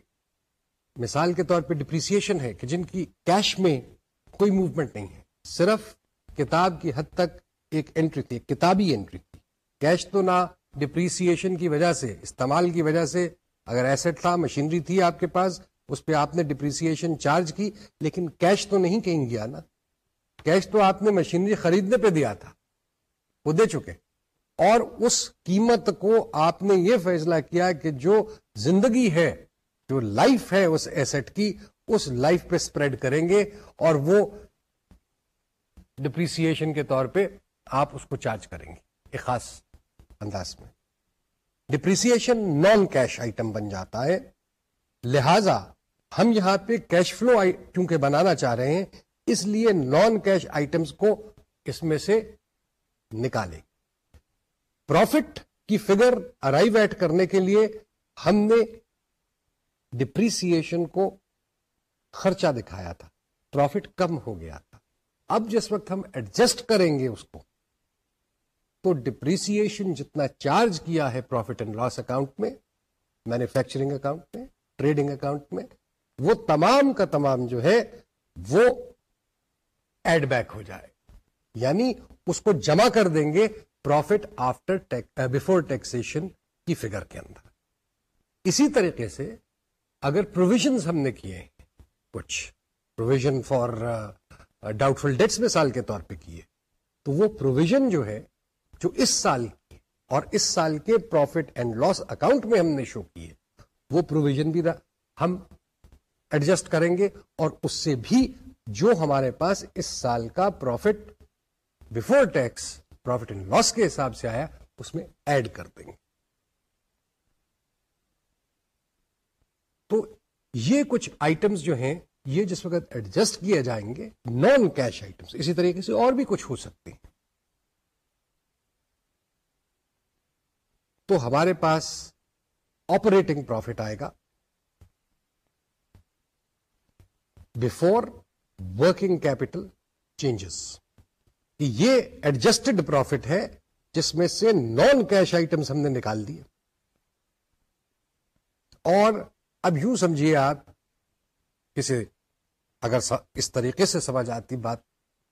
مثال کے طور پہ ڈپریسیشن ہے کہ جن کی کیش میں کوئی موومنٹ نہیں ہے۔ صرف کتاب کی حد تک ایک انٹری تھی ایک کتابی انٹری تھی۔ کیش تو نہ ڈپریسیشن کی وجہ سے، استعمال کی وجہ سے۔ اگر ایسٹ تھا مشینری تھی آپ کے پاس، اس پہ آپ نے ڈپریسیشن چارج کی، لیکن کیش تو نہیں کہیں گیا نا۔ کیش تو آپ نے مشینری خریدنے پہ دیا تھا۔ وہ دے چکے۔ اور اس قیمت کو آپ نے یہ فیصلہ کیا کہ جو زندگی ہے، جو لائف ہے اس ایسٹ کی، اس لائف پہ اسپریڈ کریں گے اور وہ ڈپریسیشن کے طور پہ آپ اس کو چارج کریں گے، ایک خاص انداز میں۔ ڈپریسیشن نان کیش آئٹم بن جاتا ہے۔ لہذا ہم یہاں پہ کیش فلو کیونکہ بنانا چاہ رہے ہیں، اس لیے نان کیش آئٹمس کو اس میں سے نکالے پروفٹ کی فگر ارائیو ایٹ کرنے کے لیے ہم نے ڈپریسیشن کو خرچہ دکھایا تھا۔ پروفٹ کم ہو گیا تھا۔ اب جس وقت ہم ایڈجسٹ کریں گے اس کو تو ڈپریسیشن جتنا چارج کیا ہے پروفٹ اینڈ لاس اکاؤنٹ میں مینوفیکچرنگ اکاؤنٹ میں ٹریڈنگ اکاؤنٹ میں، وہ تمام کا تمام جو ہے وہ ایڈ بیک ہو جائے۔ یعنی اس کو جمع کر دیں گے پروفٹ آفٹر بفور ٹیکسیشن کی فگر کے اندر۔ اسی طریقے سے اگر پروویژنس ہم نے کیے ہیں، کچھ provision for doubtful debts مثال کے طور پہ کیے، تو وہ پروویژن جو ہے جو اس سال کی اور اس سال کے پروفٹ اینڈ لاس اکاؤنٹ میں ہم نے شو کیے، وہ پروویژن بھی ہم ایڈجسٹ کریں گے اور اس سے بھی جو ہمارے پاس اس سال کا profit before tax profit and loss کے حساب سے آیا، اس میں ایڈ کر دیں گے۔ تو یہ کچھ آئٹمس جو ہیں، یہ جس وقت ایڈجسٹ کیے جائیں گے نان کیش آئٹمس اسی طریقے سے اور بھی کچھ ہو سکتے ہیں۔ تو ہمارے پاس آپریٹنگ پروفٹ آئے گا۔ بفور ورکنگ کیپٹل چینجز یہ ایڈجسٹڈ پروفٹ ہے جس میں سے نان کیش آئٹمس ہم نے نکال دیے۔ اور اب یوں سمجھیے آپ کسی، اگر اس طریقے سے سمجھ آتی بات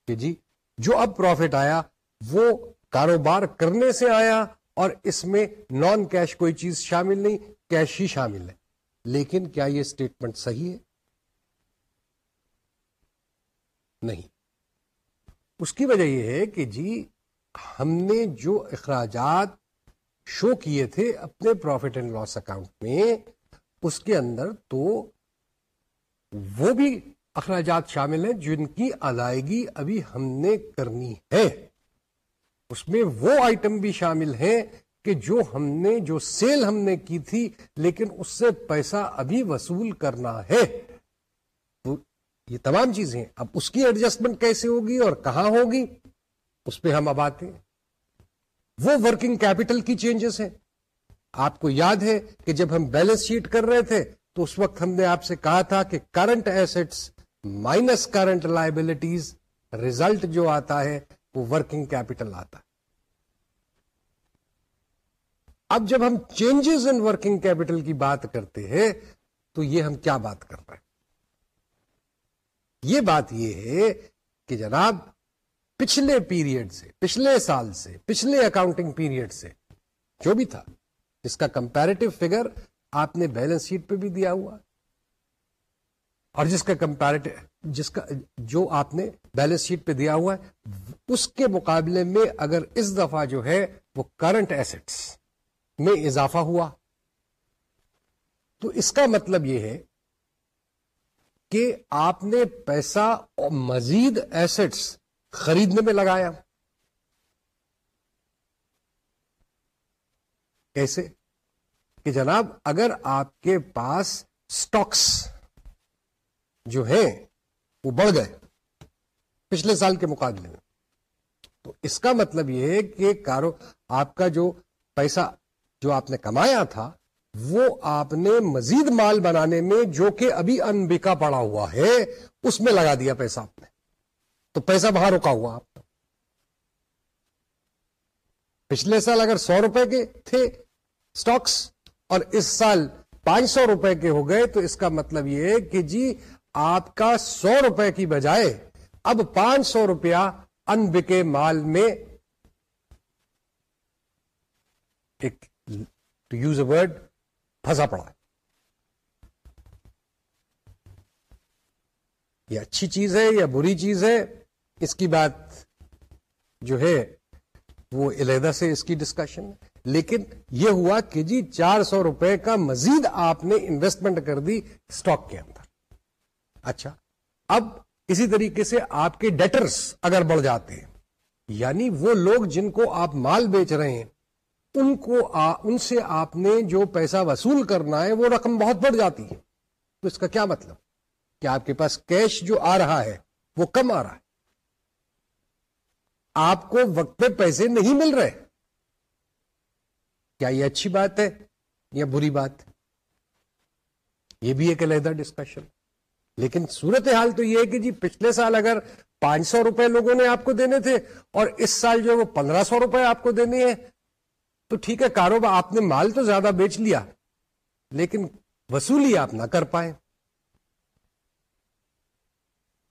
کہ جی جو اب پروفٹ آیا، وہ کاروبار کرنے سے آیا اور اس میں نان کیش کوئی چیز شامل نہیں کیش ہی شامل ہے۔ لیکن کیا یہ اسٹیٹمنٹ صحیح ہے؟ نہیں۔ اس کی وجہ یہ ہے کہ جی ہم نے جو اخراجات شو کیے تھے اپنے پروفٹ اینڈ لاس اکاؤنٹ میں، اس کے اندر تو وہ بھی اخراجات شامل ہیں جن کی ادائیگی ابھی ہم نے کرنی ہے۔ اس میں وہ آئٹم بھی شامل ہیں کہ جو ہم نے، جو سیل ہم نے کی تھی، لیکن اس سے پیسہ ابھی وصول کرنا ہے۔ تو یہ تمام چیزیں اب اس کی ایڈجسٹمنٹ کیسے ہوگی اور کہاں ہوگی؟ اس پہ ہم اب آتے ہیں۔ وہ ورکنگ کیپٹل کی چینجز ہیں۔ آپ کو یاد ہے کہ جب ہم بیلنس شیٹ کر رہے تھے، تو اس وقت ہم نے آپ سے کہا تھا کہ current assets minus current liabilities result جو آتا ہے وہ ورکنگ کیپٹل آتا ہے۔ اب جب ہم چینجز ان ورکنگ کیپٹل کی بات کرتے ہیں، تو یہ ہم کیا بات کر رہے ہیں؟ یہ بات یہ ہے کہ جناب، پچھلے پیریڈ سے، پچھلے سال سے، پچھلے اکاؤنٹنگ پیریڈ سے جو بھی تھا جس کا کمپیرٹیو فگر آپ نے بیلنس شیٹ پہ بھی دیا ہوا۔ اور جس کا کمپیرٹیو جس کا جو آپ نے بیلنس شیٹ پہ دیا ہوا ہے، اس کے مقابلے میں اگر اس دفعہ جو ہے وہ کرنٹ ایسٹس میں اضافہ ہوا، تو اس کا مطلب یہ ہے کہ آپ نے پیسہ اور مزید ایسٹس خریدنے میں لگایا۔ کیسے؟ کہ جناب، اگر آپ کے پاس سٹاکس جو ہیں وہ بڑھ گئے پچھلے سال کے مقابلے میں۔ تو اس کا مطلب یہ ہے کہ کارو، آپ کا جو پیسہ جو آپ نے کمایا تھا، وہ آپ نے مزید مال بنانے میں جو کہ ابھی انبکا پڑا ہوا ہے، اس میں لگا دیا پیسہ آپ نے۔ تو پیسہ باہر رکا ہوا آپ پچھلے سال اگر سو روپے کے تھے سٹاکس اور اس سال پانچ سو روپے کے ہو گئے، تو اس کا مطلب یہ ہے کہ جی آپ کا سو روپے کی بجائے اب پانچ سو روپیہ ان بکے مال میں ایک ٹو یوز اے ورڈ پھنسا پڑا یہ اچھی چیز ہے یا بری چیز ہے۔ اس کی بات جو ہے، وہ علیحدہ سے اس کی ڈسکشن لیکن یہ ہوا کہ جی چار سو روپے کا مزید آپ نے انویسٹمنٹ کر دی اسٹاک کے اندر۔ اچھا اب اسی طریقے سے آپ کے ڈیٹرس اگر بڑھ جاتے ہیں یعنی وہ لوگ جن کو آپ مال بیچ رہے ہیں ان کو آ, ان سے آپ نے جو پیسہ وصول کرنا ہے وہ رقم بہت بڑھ جاتی ہے۔ تو اس کا کیا مطلب؟ کہ آپ کے پاس کیش جو آ رہا ہے وہ کم آ رہا ہے۔ آپ کو وقت پہ پیسے نہیں مل رہے۔ کیا یہ اچھی بات ہے یا بری بات؟ یہ بھی ایک علیحدہ ڈسکشن لیکن صورت حال تو یہ ہے کہ جی پچھلے سال اگر پانچ سو روپے لوگوں نے آپ کو دینے تھے اور اس سال جو وہ پندرہ سو روپے آپ کو دینے ہیں، تو ٹھیک ہے، کاروبار آپ نے مال تو زیادہ بیچ لیا، لیکن وصولی آپ نہ کر پائے۔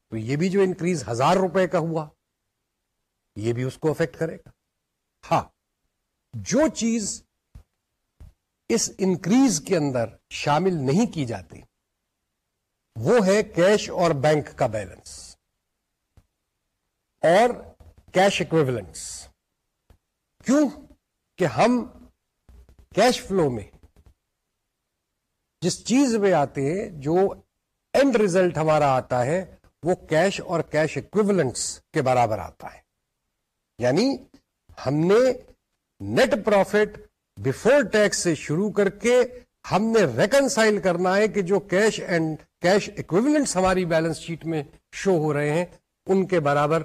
تو یہ بھی جو انکریز ہزار روپے کا ہوا، یہ بھی اس کو افیکٹ کرے گا۔ ہاں جو چیز اس انکریز کے اندر شامل نہیں کی جاتی وہ ہے کیش اور بینک کا بیلنس اور کیش اکویولنس کیوں کہ ہم کیش فلو میں جس چیز میں آتے ہیں، جو اینڈ ریزلٹ ہمارا آتا ہے، وہ کیش اور کیش اکویولنٹس کے برابر آتا ہے. یعنی ہم نے نیٹ پروفٹ بفور ٹیکس سے شروع کر کے ہم نے ریکنسائل کرنا ہے کہ جو کیش اینڈ کیش اکویولنٹس ہماری بیلنس شیٹ میں شو ہو رہے ہیں، ان کے برابر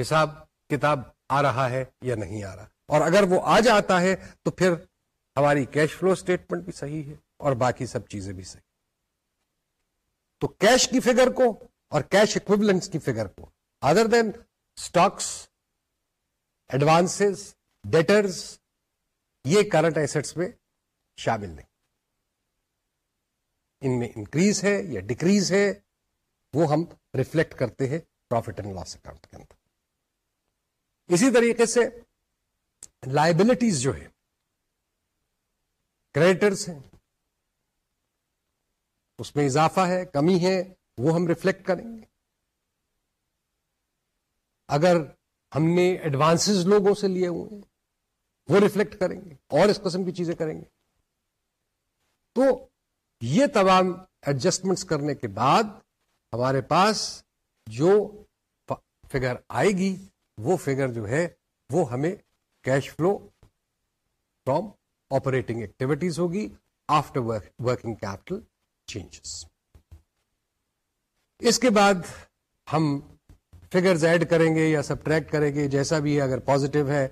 حساب کتاب آ رہا ہے یا نہیں آ رہا۔ اور اگر وہ آ جاتا ہے تو پھر ہماری کیش فلو اسٹیٹمنٹ بھی صحیح ہے اور باقی سب چیزیں بھی صحیح۔ تو کیش کی فگر کو اور کیش اکویولنٹس کی فگر کو other than stocks advance debtors یہ کرنٹ ایسٹس میں شامل نہیں۔ ان میں انکریز ہے یا ڈکریز ہے، وہ ہم ریفلیکٹ کرتے ہیں پروفٹ اینڈ لاس اکاؤنٹ کے اندر۔ اسی طریقے سے لائبلٹیز جو ہے کریڈٹرس ہیں، اس میں اضافہ ہے، کمی ہے، وہ ہم ریفلیکٹ کریں گے۔ اگر ہم نے ایڈوانس لوگوں سے لیے ہوئے ہیں، وہ ریفلیکٹ کریں گے اور اس قسم کی چیزیں کریں گے۔ تو یہ تمام ایڈجسٹمنٹس کرنے کے بعد ہمارے پاس جو فگر آئے گی، وہ فگر جو ہے، وہ ہمیں cash flow from operating activities ہوگی آفٹر ورکنگ کیپٹل چینجز اس کے بعد ہم فگرز ایڈ کریں گے یا سب ٹریک کریں گے، جیسا بھی ہے، اگر پازیٹو ہے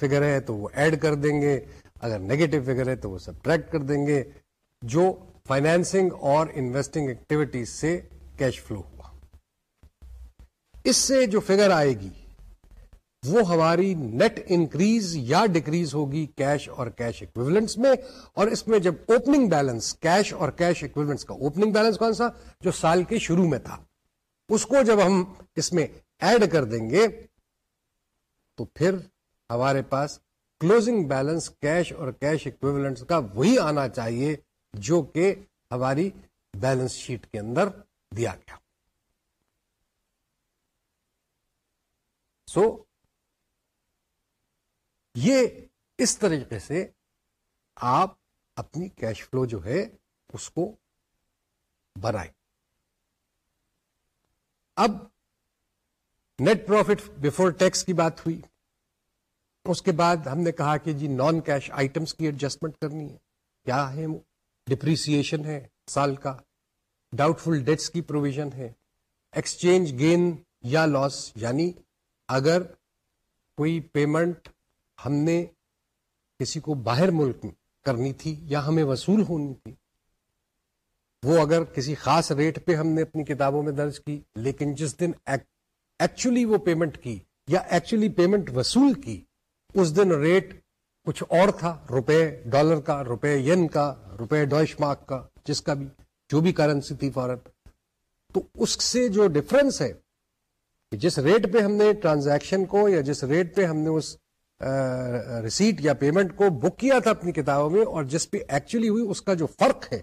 فگر ہے تو وہ ایڈ کر دیں گے، اگر نیگیٹو فگر ہے تو وہ سب ٹریک کر دیں گے، جو فائنینسنگ اور انویسٹنگ ایکٹیویٹیز سے کیش فلو ہوا۔ اس سے جو فگر آئے گی، وہ ہماری نیٹ انکریز یا ڈکریز ہوگی کیش اور کیش اکویولنٹس میں۔ اور اس میں جب اوپننگ بیلنس، کیش اور کیش اکویولنٹس کا اوپننگ بیلنس کون سا؟ جو سال کے شروع میں تھا۔ اس کو جب ہم اس میں ایڈ کر دیں گے، تو پھر ہمارے پاس کلوزنگ بیلنس، کیش اور کیش اکویولنٹ کا وہی آنا چاہیے۔ جو کہ ہماری بیلنس شیٹ کے اندر دیا گیا۔ سو یہ اس طریقے سے آپ اپنی کیش فلو جو ہے اس کو بنائیں۔ اب نیٹ پروفٹ بفور ٹیکس کی بات ہوئی۔ اس کے بعد ہم نے کہا کہ جی نان کیش آئٹمس کی ایڈجسٹمنٹ کرنی ہے۔ کیا ہے ڈپریسن ہے سال کا ڈاؤٹ فل ڈیٹس کی پروویژن ہے ایکسچینج گین یا لاس یعنی اگر کوئی پیمنٹ ہم نے کسی کو باہر ملک کرنی تھی یا ہمیں وصول ہونی تھی، وہ اگر کسی خاص ریٹ پہ ہم نے اپنی کتابوں میں درج کی، لیکن جس دن ایکچولی وہ پیمنٹ کی یا ایکچولی پیمنٹ وصول کی، اس دن ریٹ کچھ اور تھا، روپے ڈالر کا، روپے ین کا روپے ڈوش مارک کا، جس کا بھی، جو بھی کرنسی تھی فورن تو اس سے جو ڈفرنس ہے، کہ جس ریٹ پہ ہم نے ٹرانزیکشن کو یا جس ریٹ پہ ہم نے اس ریسیٹ یا پیمنٹ کو بک کیا تھا اپنی کتابوں میں، اور جس پہ ایکچولی ہوئی اس کا جو فرق ہے،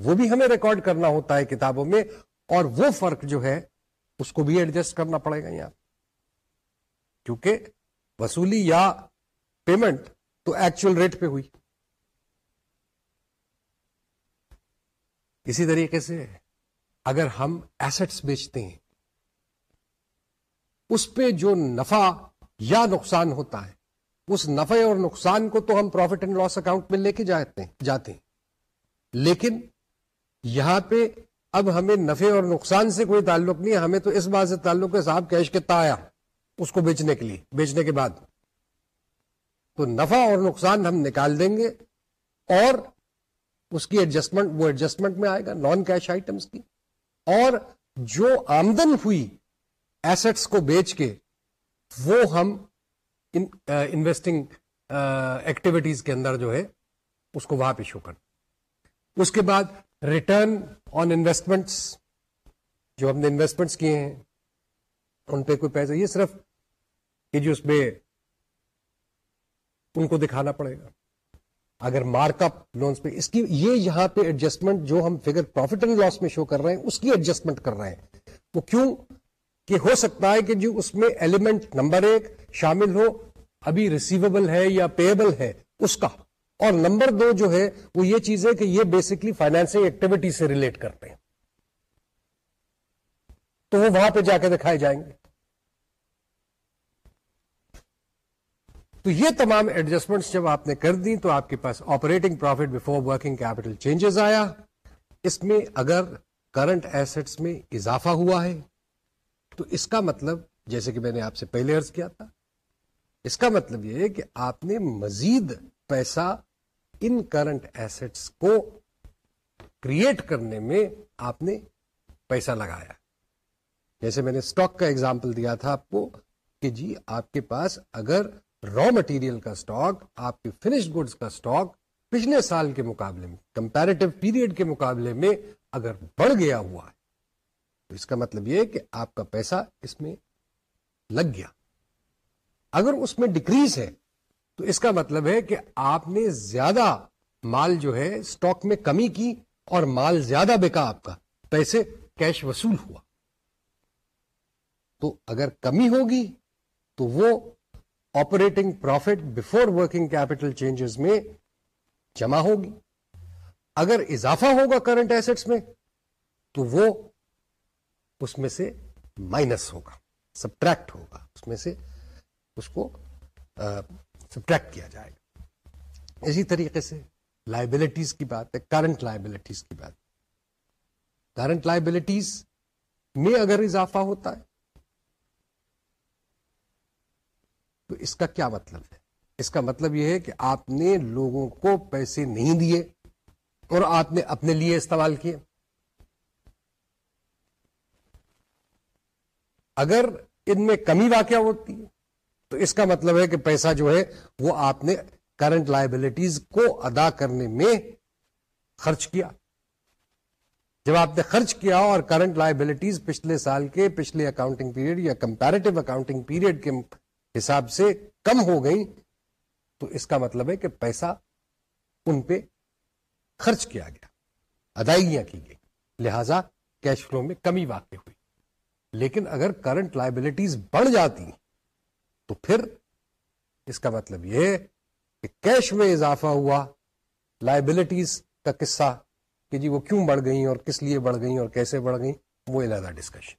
وہ بھی ہمیں ریکارڈ کرنا ہوتا ہے کتابوں میں، اور وہ فرق جو ہے، اس کو بھی ایڈجسٹ کرنا پڑے گا یہاں۔ کیونکہ وصولی یا پیمنٹ تو ایکچوئل ریٹ پہ ہوئی۔ اسی طریقے سے اگر ہم ایسٹس بیچتے ہیں، اس پہ جو نفع یا نقصان ہوتا ہے، اس نفع اور نقصان کو تو ہم پروفٹ اینڈ لاس اکاؤنٹ میں لے کے جاتے ہیں جاتے ہیں۔ لیکن یہاں پہ اب ہمیں نفع اور نقصان سے کوئی تعلق نہیں، ہمیں تو اس بات سے تعلق ہے صاحب کیش کتنا آیا اس کو بیچنے کے لیے، بیچنے کے بعد۔ تو نفع اور نقصان ہم نکال دیں گے اور اس کی ایڈجسٹمنٹ وہ ایڈجسٹمنٹ میں آئے گا نان کیش آئٹمس کی۔ اور جو آمدن ہوئی ایسٹس کو بیچ کے، وہ ہم انویسٹنگ ایکٹیویٹیز کے اندر جو ہے، اس کو وہاں پہ شو کر اس کے بعد ریٹرن آن انویسٹمنٹس جو ہم نے انویسٹمنٹس کیے ہیں، ان پہ کوئی پیسہ، یہ صرف کہ جو اس میں ان کو دکھانا پڑے گا۔ اگر مارک اپ لونس پہ اس کی یہ یہاں پہ ایڈجسٹمنٹ جو ہم فگر پروفٹ اینڈ لاس میں شو کر رہے ہیں، اس کی ایڈجسٹمنٹ کر رہے ہیں۔ وہ کیوں؟ کہ ہو سکتا ہے کہ جو اس میں ایلیمنٹ نمبر ایک شامل ہو، ابھی ریسیویبل ہے یا پیبل ہے، اس کا۔ اور نمبر دو جو ہے، وہ یہ چیز ہے کہ یہ بیسکلی فائنینسنگ ایکٹیویٹی سے ریلیٹ کرتے ہیں۔ تو وہ وہاں پہ جا کے دکھائے جائیں گے۔ تو یہ تمام ایڈجسٹمنٹ جب آپ نے کر دی تو آپ کے پاس operating profit before working capital changes آیا۔ اس میں اگر کرنٹ ایسٹس میں اضافہ ہوا ہے، تو اس کا مطلب جیسے کہ میں نے آپ سے پہلے ارض کیا تھا، اس کا مطلب یہ ہے کہ آپ نے مزید پیسہ ان کرنٹ ایسٹس کو کریٹ کرنے میں آپ نے پیسہ لگایا۔ جیسے میں نے اسٹاک کا ایگزامپل دیا تھا آپ کو کہ جی آپ کے پاس اگر را مٹیریل کا اسٹاک آپ کے فنش گڈس کا اسٹاک پچھلے سال کے مقابلے میں کمپیرٹیو پیریڈ کے مقابلے میں اگر بڑھ گیا ہوا ہے، تو اس کا مطلب یہ کہ آپ کا پیسہ اس میں لگ گیا۔ اگر اس میں ڈکریز ہے، تو اس کا مطلب ہے کہ آپ نے زیادہ مال جو ہے اسٹاک میں کمی کی اور مال زیادہ بکا آپ کا، پیسے کیش وصول ہوا۔ تو اگر کمی ہوگی، تو وہ operating profit before working capital changes میں جمع ہوگی۔ اگر اضافہ ہوگا کرنٹ ایسٹس میں، تو وہ اس میں سے مائنس ہوگا سبٹریکٹ ہوگا۔ اس میں سے اس کو سبٹریکٹ کیا جائے گا۔ اسی طریقے سے لائبلٹیز کی بات ہے کرنٹ لائبلٹیز کی بات۔ کرنٹ لائبلٹیز میں اگر اضافہ ہوتا ہے اس کا کیا مطلب ہے؟ اس کا مطلب یہ ہے کہ آپ نے لوگوں کو پیسے نہیں دیے اور آپ نے اپنے لیے استعمال کیے۔ اگر ان میں کمی واقع ہوتی ہے، تو اس کا مطلب ہے کہ پیسہ جو ہے، وہ آپ نے کرنٹ لائبلٹیز کو ادا کرنے میں خرچ کیا۔ جب آپ نے خرچ کیا اور کرنٹ لائبلٹیز پچھلے سال کے، پچھلے اکاؤنٹنگ پیریڈ یا کمپیرٹیو اکاؤنٹنگ پیریڈ کے حساب سے کم ہو گئی، تو اس کا مطلب ہے کہ پیسہ ان پہ خرچ کیا گیا، ادائیگیاں کی گئی، لہذا کیش فلو میں کمی واقع ہوئی۔ لیکن اگر کرنٹ لائبلٹیز بڑھ جاتی، تو پھر اس کا مطلب یہ کہ کیش میں اضافہ ہوا لائبلٹیز کا قصہ کہ جی وہ کیوں بڑھ گئی اور کس لیے بڑھ گئی اور کیسے بڑھ گئی وہ علیحدہ ڈسکشن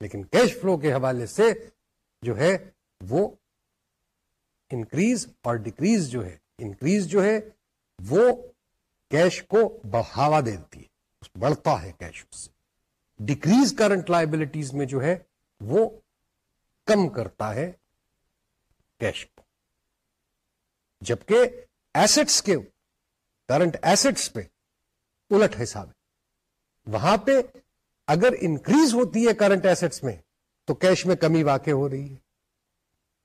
لیکن کیش فلو کے حوالے سے جو ہے وہ انکریز اور ڈیکریز جو ہے انکریز جو ہے وہ کیش کو بڑھاوا دیتی ہے بڑھتا ہے کیش اس سے۔ ڈیکریز کرنٹ لائبلٹیز میں جو ہے وہ کم کرتا ہے کیش کو۔ جبکہ ایسٹس کے کرنٹ ایسٹس پہ الٹ حساب ہے۔ وہاں پہ اگر انکریز ہوتی ہے کرنٹ ایسٹس میں تو کیش میں کمی واقع ہو رہی ہے۔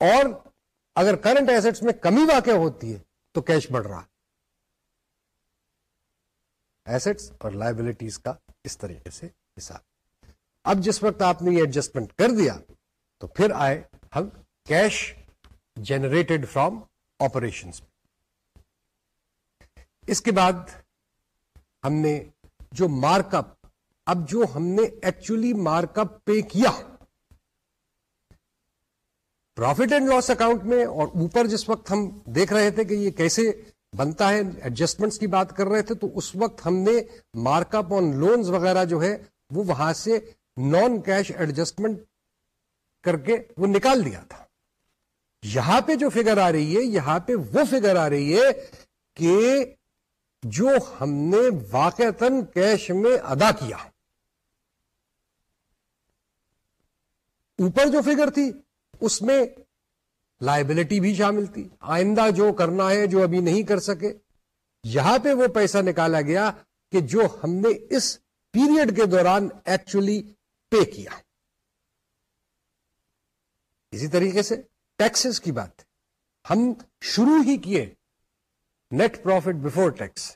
اور اگر کرنٹ ایسٹس میں کمی واقع ہوتی ہے تو کیش بڑھ رہا ایسٹس اور لائبلٹیز کا اس طریقے سے حساب۔ اب جس وقت آپ نے یہ ایڈجسٹمنٹ کر دیا تو پھر آئے ہم کیش جنریٹڈ فرام آپریشن اس کے بعد ہم نے جو مارک اپ اب جو ہم نے ایکچولی مارک اپ پے کیا پروفٹ اینڈ لاس اکاؤنٹ میں اور اوپر جس وقت ہم دیکھ رہے تھے کہ یہ کیسے بنتا ہے ایڈجسٹمنٹس کی بات کر رہے تھے، تو اس وقت ہم نے مارک اپ آن لونز وغیرہ جو ہے، وہ وہاں سے نان کیش ایڈجسٹمنٹ کر کے وہ نکال دیا تھا۔ یہاں پہ جو فگر آ رہی ہے، یہاں پہ وہ فگر آ رہی ہے کہ جو ہم نے واقع کیش میں ادا کیا۔ اوپر جو فگر تھی اس میں لائبلٹی بھی شامل تھی۔ آئندہ جو کرنا ہے، جو ابھی نہیں کر سکے، یہاں پہ وہ پیسہ نکالا گیا کہ جو ہم نے اس پیریڈ کے دوران ایکچولی پے کیا اسی طریقے سے ٹیکسز کی بات۔ ہم شروع ہی کیے نیٹ پروفٹ بفور ٹیکس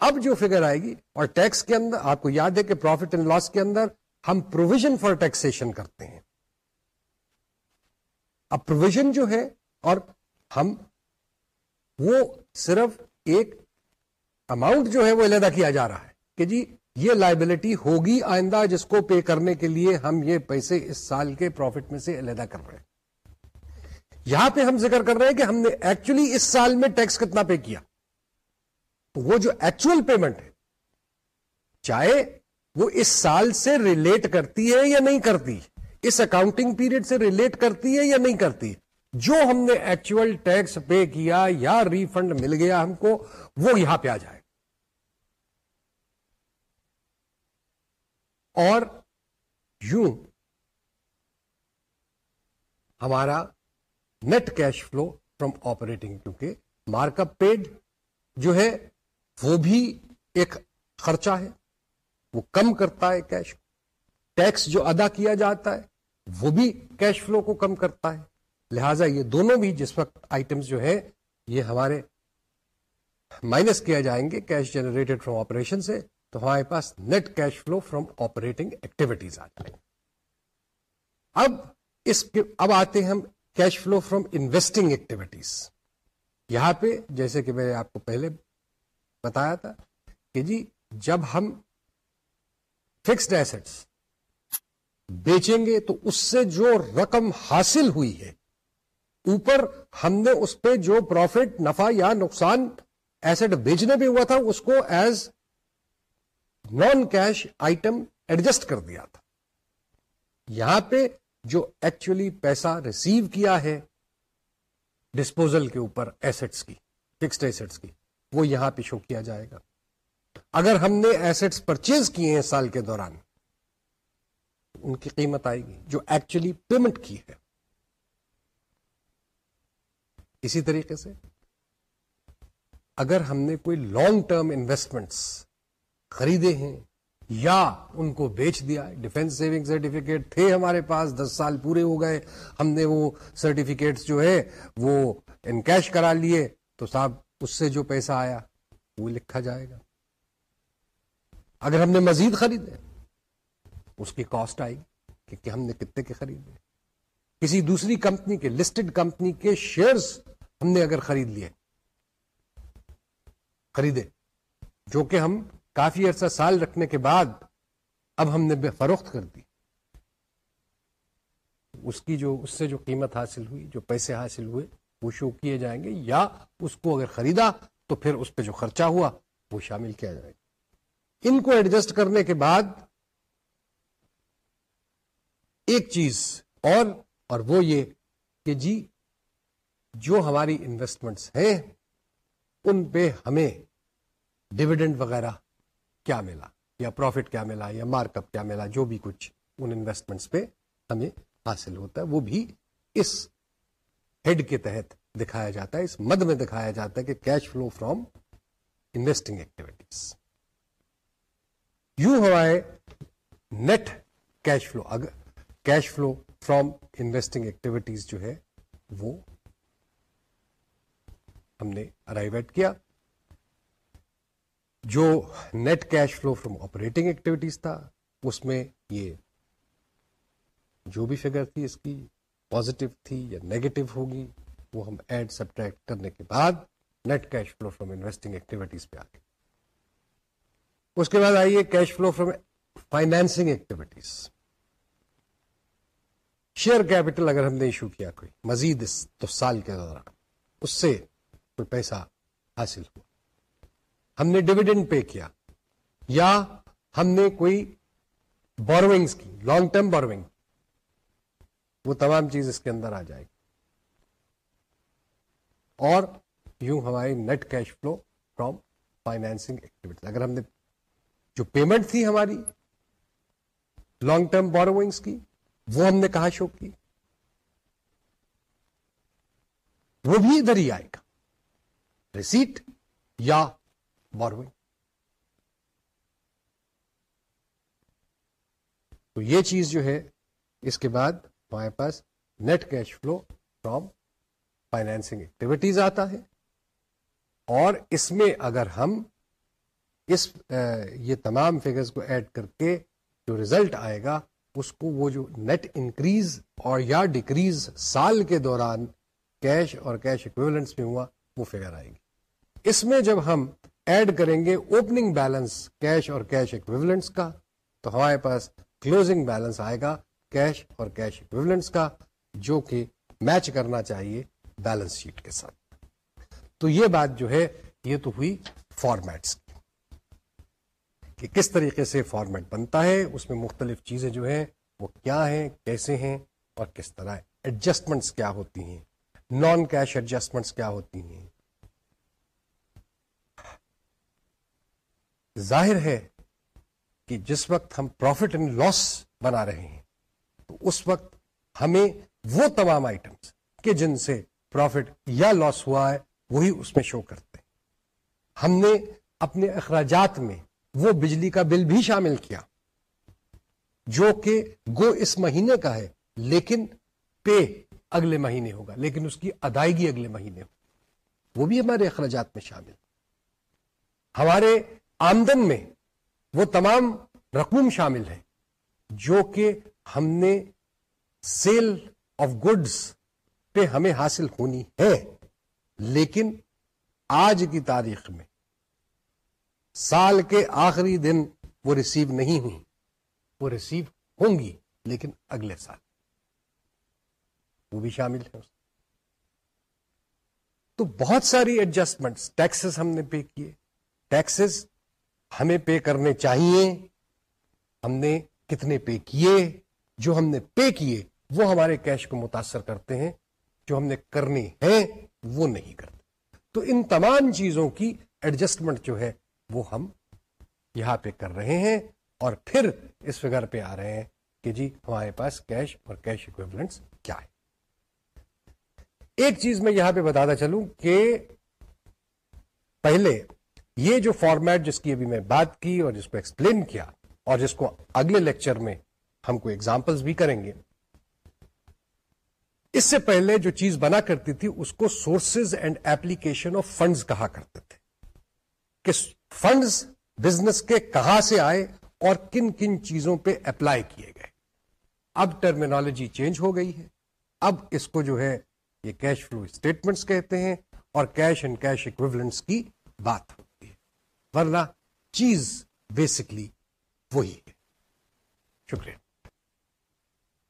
اب جو فگر آئے گی، اور ٹیکس کے اندر، آپ کو یاد ہے کہ پروفٹ اینڈ لاس کے اندر ہم پروویژن فار ٹیکسیشن کرتے ہیں۔ اب پروویژن جو ہے اور ہم وہ صرف ایک اماؤنٹ جو ہے وہ علیحدہ کیا جا رہا ہے کہ جی یہ لائبلٹی ہوگی آئندہ جس کو پے کرنے کے لیے ہم یہ پیسے اس سال کے پروفٹ میں سے علیحدہ کر رہے ہیں۔ یہاں پہ ہم ذکر کر رہے ہیں کہ ہم نے ایکچولی اس سال میں ٹیکس کتنا پے کیا۔ تو وہ جو ایکچوئل پیمنٹ ہے، چاہے وہ اس سال سے ریلیٹ کرتی ہے یا نہیں کرتی۔ اس اکاؤنٹنگ پیریڈ سے ریلیٹ کرتی ہے یا نہیں کرتی جو ہم نے ایکچوئل ٹیکس پے کیا یا ریفنڈ مل گیا ہم کو، وہ یہاں پہ آ جائے اور یوں ہمارا net cash flow from operating کیونکہ مارک اپ پیڈ جو ہے وہ بھی ایک خرچہ ہے، وہ کم کرتا ہے کیش کو ٹیکس جو ادا کیا جاتا ہے، وہ بھی کیش فلو کو کم کرتا ہے۔ لہذا یہ دونوں بھی جس وقت آئٹمس جو ہے یہ ہمارے مائنس کیا جائیں گے کیش جنریٹڈ فرام آپریشن سے، تو ہمارے پاس net cash flow from operating activities آ جائیں گے اب اس کے، اب آتے ہیں ہم cash flow from investing activities یہاں پہ جیسے کہ میں نے آپ کو پہلے بتایا تھا کہ جی جب ہم فکسڈ ایسٹس بیچیں گے تو اس سے جو رقم حاصل ہوئی ہے، اوپر ہم نے اس پہ جو پروفٹ نفع یا نقصان ایسٹ بیچنے پہ ہوا تھا، اس کو as non cash item adjust کر دیا تھا۔ یہاں پہ جو ایکچولی پیسہ ریسیو کیا ہے ڈسپوزل کے اوپر ایسٹس کی فکسڈ ایسٹس کی، وہ یہاں پہ شو کیا جائے گا۔ اگر ہم نے ایسٹس پرچیز کیے ہیں سال کے دوران ان کی قیمت آئے گی، جو ایکچولی پیمنٹ کی ہے۔ اسی طریقے سے اگر ہم نے کوئی لانگ ٹرم انویسٹمنٹس خریدے ہیں یا ان کو بیچ دیا ڈیفینس سیونگ سرٹیفکیٹ تھے ہمارے پاس، دس سال پورے ہو گئے، ہم نے وہ سرٹیفکیٹس جو ہے وہ ان کیش کرا لیے، تو صاحب اس سے جو پیسہ آیا وہ لکھا جائے گا۔ اگر ہم نے مزید خریدے اس کی کاسٹ آئے گی کہ ہم نے کتنے کے خریدے کسی دوسری کمپنی کے لسٹڈ کمپنی کے شیئرز ہم نے اگر خرید لیے، خریدے، جو کہ ہم کافی عرصہ سال رکھنے کے بعد اب ہم نے بے فروخت کر دی۔ اس کی جو، اس سے جو قیمت حاصل ہوئی، جو پیسے حاصل ہوئے، وہ شو کیے جائیں گے یا اس کو اگر خریدا تو پھر اس پہ جو خرچہ ہوا وہ شامل کیا جائے گا۔ ان کو ایڈجسٹ کرنے کے بعد ایک چیز اور اور وہ یہ کہ جی جو ہماری انویسٹمنٹس ہیں، ان پہ ہمیں ڈویڈنڈ وغیرہ کیا ملا، یا پروفٹ کیا ملا، یا مارک اپ کیا ملا، جو بھی کچھ ان انویسٹمنٹس پہ ہمیں حاصل ہوتا ہے، وہ بھی اس ہیڈ کے تحت دکھایا جاتا ہے، اس مد میں دکھایا جاتا ہے کہ cash flow from investing activities یوں ہمارے نیٹ کیش فلو اگر cash flow from investing activities جو ہے وہ ہم نے ارائیویٹ کیا۔ جو net cash flow from operating activities تھا، اس میں یہ جو بھی فگر تھی، اس کی پازیٹو تھی یا نیگیٹو ہوگی، وہ ہم ایڈ سبٹریکٹ کرنے کے بعد net cash flow from investing activities پہ آ گئے اس کے بعد آئیے cash flow from financing activities share capital اگر ہم نے ایشو کیا کوئی، مزید اس تو سال کے دوران اس سے کوئی پیسہ حاصل ہوا۔ ہم نے ڈویڈنڈ پے کیا، یا ہم نے کوئی بوروئنگس کی لانگ ٹرم بوروئنگ وہ تمام چیز اس کے اندر آ جائے گی۔ اور یوں ہماری net cash flow from financing activity اگر ہم نے جو پیمنٹ تھی ہماری لانگ ٹرم بوروئنگس کی وہ ہم نے کہا شو کی۔ وہ بھی ادھر ہی آئے گا ریسیٹ یا بوروئنگ۔ تو یہ چیز جو ہے، اس کے بعد ہمارے پاس net cash flow from financing activities آتا ہے۔ اور اس میں اگر ہم اس یہ تمام فگرز کو ایڈ کر کے جو ریزلٹ آئے گا اس کو وہ جو نیٹ انکریز اور یا ڈیکریز سال کے دوران کیش اور کیش اکویولنٹس میں ہوا، وہ فگر آئے گی۔ اس میں جب ہم ایڈ کریں گے اوپننگ بیلنس کیش اور کیش اکویولنٹس کا، تو ہمارے پاس کلوزنگ بیلنس آئے گا کیش اور کیش اکویولنٹس کا، جو کہ میچ کرنا چاہیے بیلنس شیٹ کے ساتھ۔ تو یہ بات جو ہے، یہ تو ہوئی فارمیٹس کی۔ کہ کس طریقے سے فارمیٹ بنتا ہے، اس میں مختلف چیزیں جو ہیں، وہ کیا ہیں، کیسے ہیں اور کس طرح ایڈجسٹمنٹس کیا ہوتی ہیں نان کیش ایڈجسٹمنٹس کیا ہوتی ہیں۔ ظاہر ہے کہ جس وقت ہم پروفٹ اینڈ لاس بنا رہے ہیں، تو اس وقت ہمیں وہ تمام آئٹمس کہ جن سے پروفٹ یا لاس ہوا ہے، وہی اس میں شو کرتے ہیں۔ ہم نے اپنے اخراجات میں وہ بجلی کا بل بھی شامل کیا۔ جو کہ گو اس مہینے کا ہے، لیکن پے اگلے مہینے ہوگا، لیکن اس کی ادائیگی اگلے مہینے ہوگی۔ وہ بھی ہمارے اخراجات میں شامل۔ ہمارے آمدن میں وہ تمام رقوم شامل ہے جو کہ ہم نے سیل آف گڈس پہ ہمیں حاصل ہونی ہے، لیکن آج کی تاریخ میں سال کے آخری دن وہ ریسیو نہیں ہوئی۔ وہ ریسیو ہوں گی، لیکن اگلے سال۔ وہ بھی شامل ہے تو بہت ساری ایڈجسٹمنٹ ٹیکسز ہم نے پے کیے۔ ٹیکسز ہمیں پے کرنے چاہیے۔ ہم نے کتنے پے کیے؟ جو ہم نے پے کیے، وہ ہمارے کیش کو متاثر کرتے ہیں۔ جو ہم نے کرنی ہے، وہ نہیں کرتے۔ تو ان تمام چیزوں کی ایڈجسٹمنٹ جو ہے وہ ہم یہاں پہ کر رہے ہیں اور پھر اس فگر پہ آ رہے ہیں کہ جی ہمارے پاس کیش اور کیش اکویبلنٹس کیا ہے ایک چیز میں یہاں پہ بتاتا چلوں کہ پہلے یہ جو فارمیٹ جس کی ابھی میں بات کی اور جس کو ایکسپلین کیا اور جس کو اگلے لیکچر میں ہم کو ایگزامپلس بھی کریں گے، اس سے پہلے جو چیز بنا کرتی تھی اس کو sources and application of funds کہا کرتے تھے۔ کہ فنڈز بزنس کے کہاں سے آئے اور کن کن چیزوں پہ اپلائی کیے گئے۔ اب ٹرمینالوجی چینج ہو گئی ہے۔ اب اس کو جو ہے یہ کیش فلو اسٹیٹمنٹس کہتے ہیں اور کیش اینڈ کیش اکویولنٹس کی بات ہوتی ہے۔ ورنہ چیز بیسکلی وہی ہے۔ شکریہ۔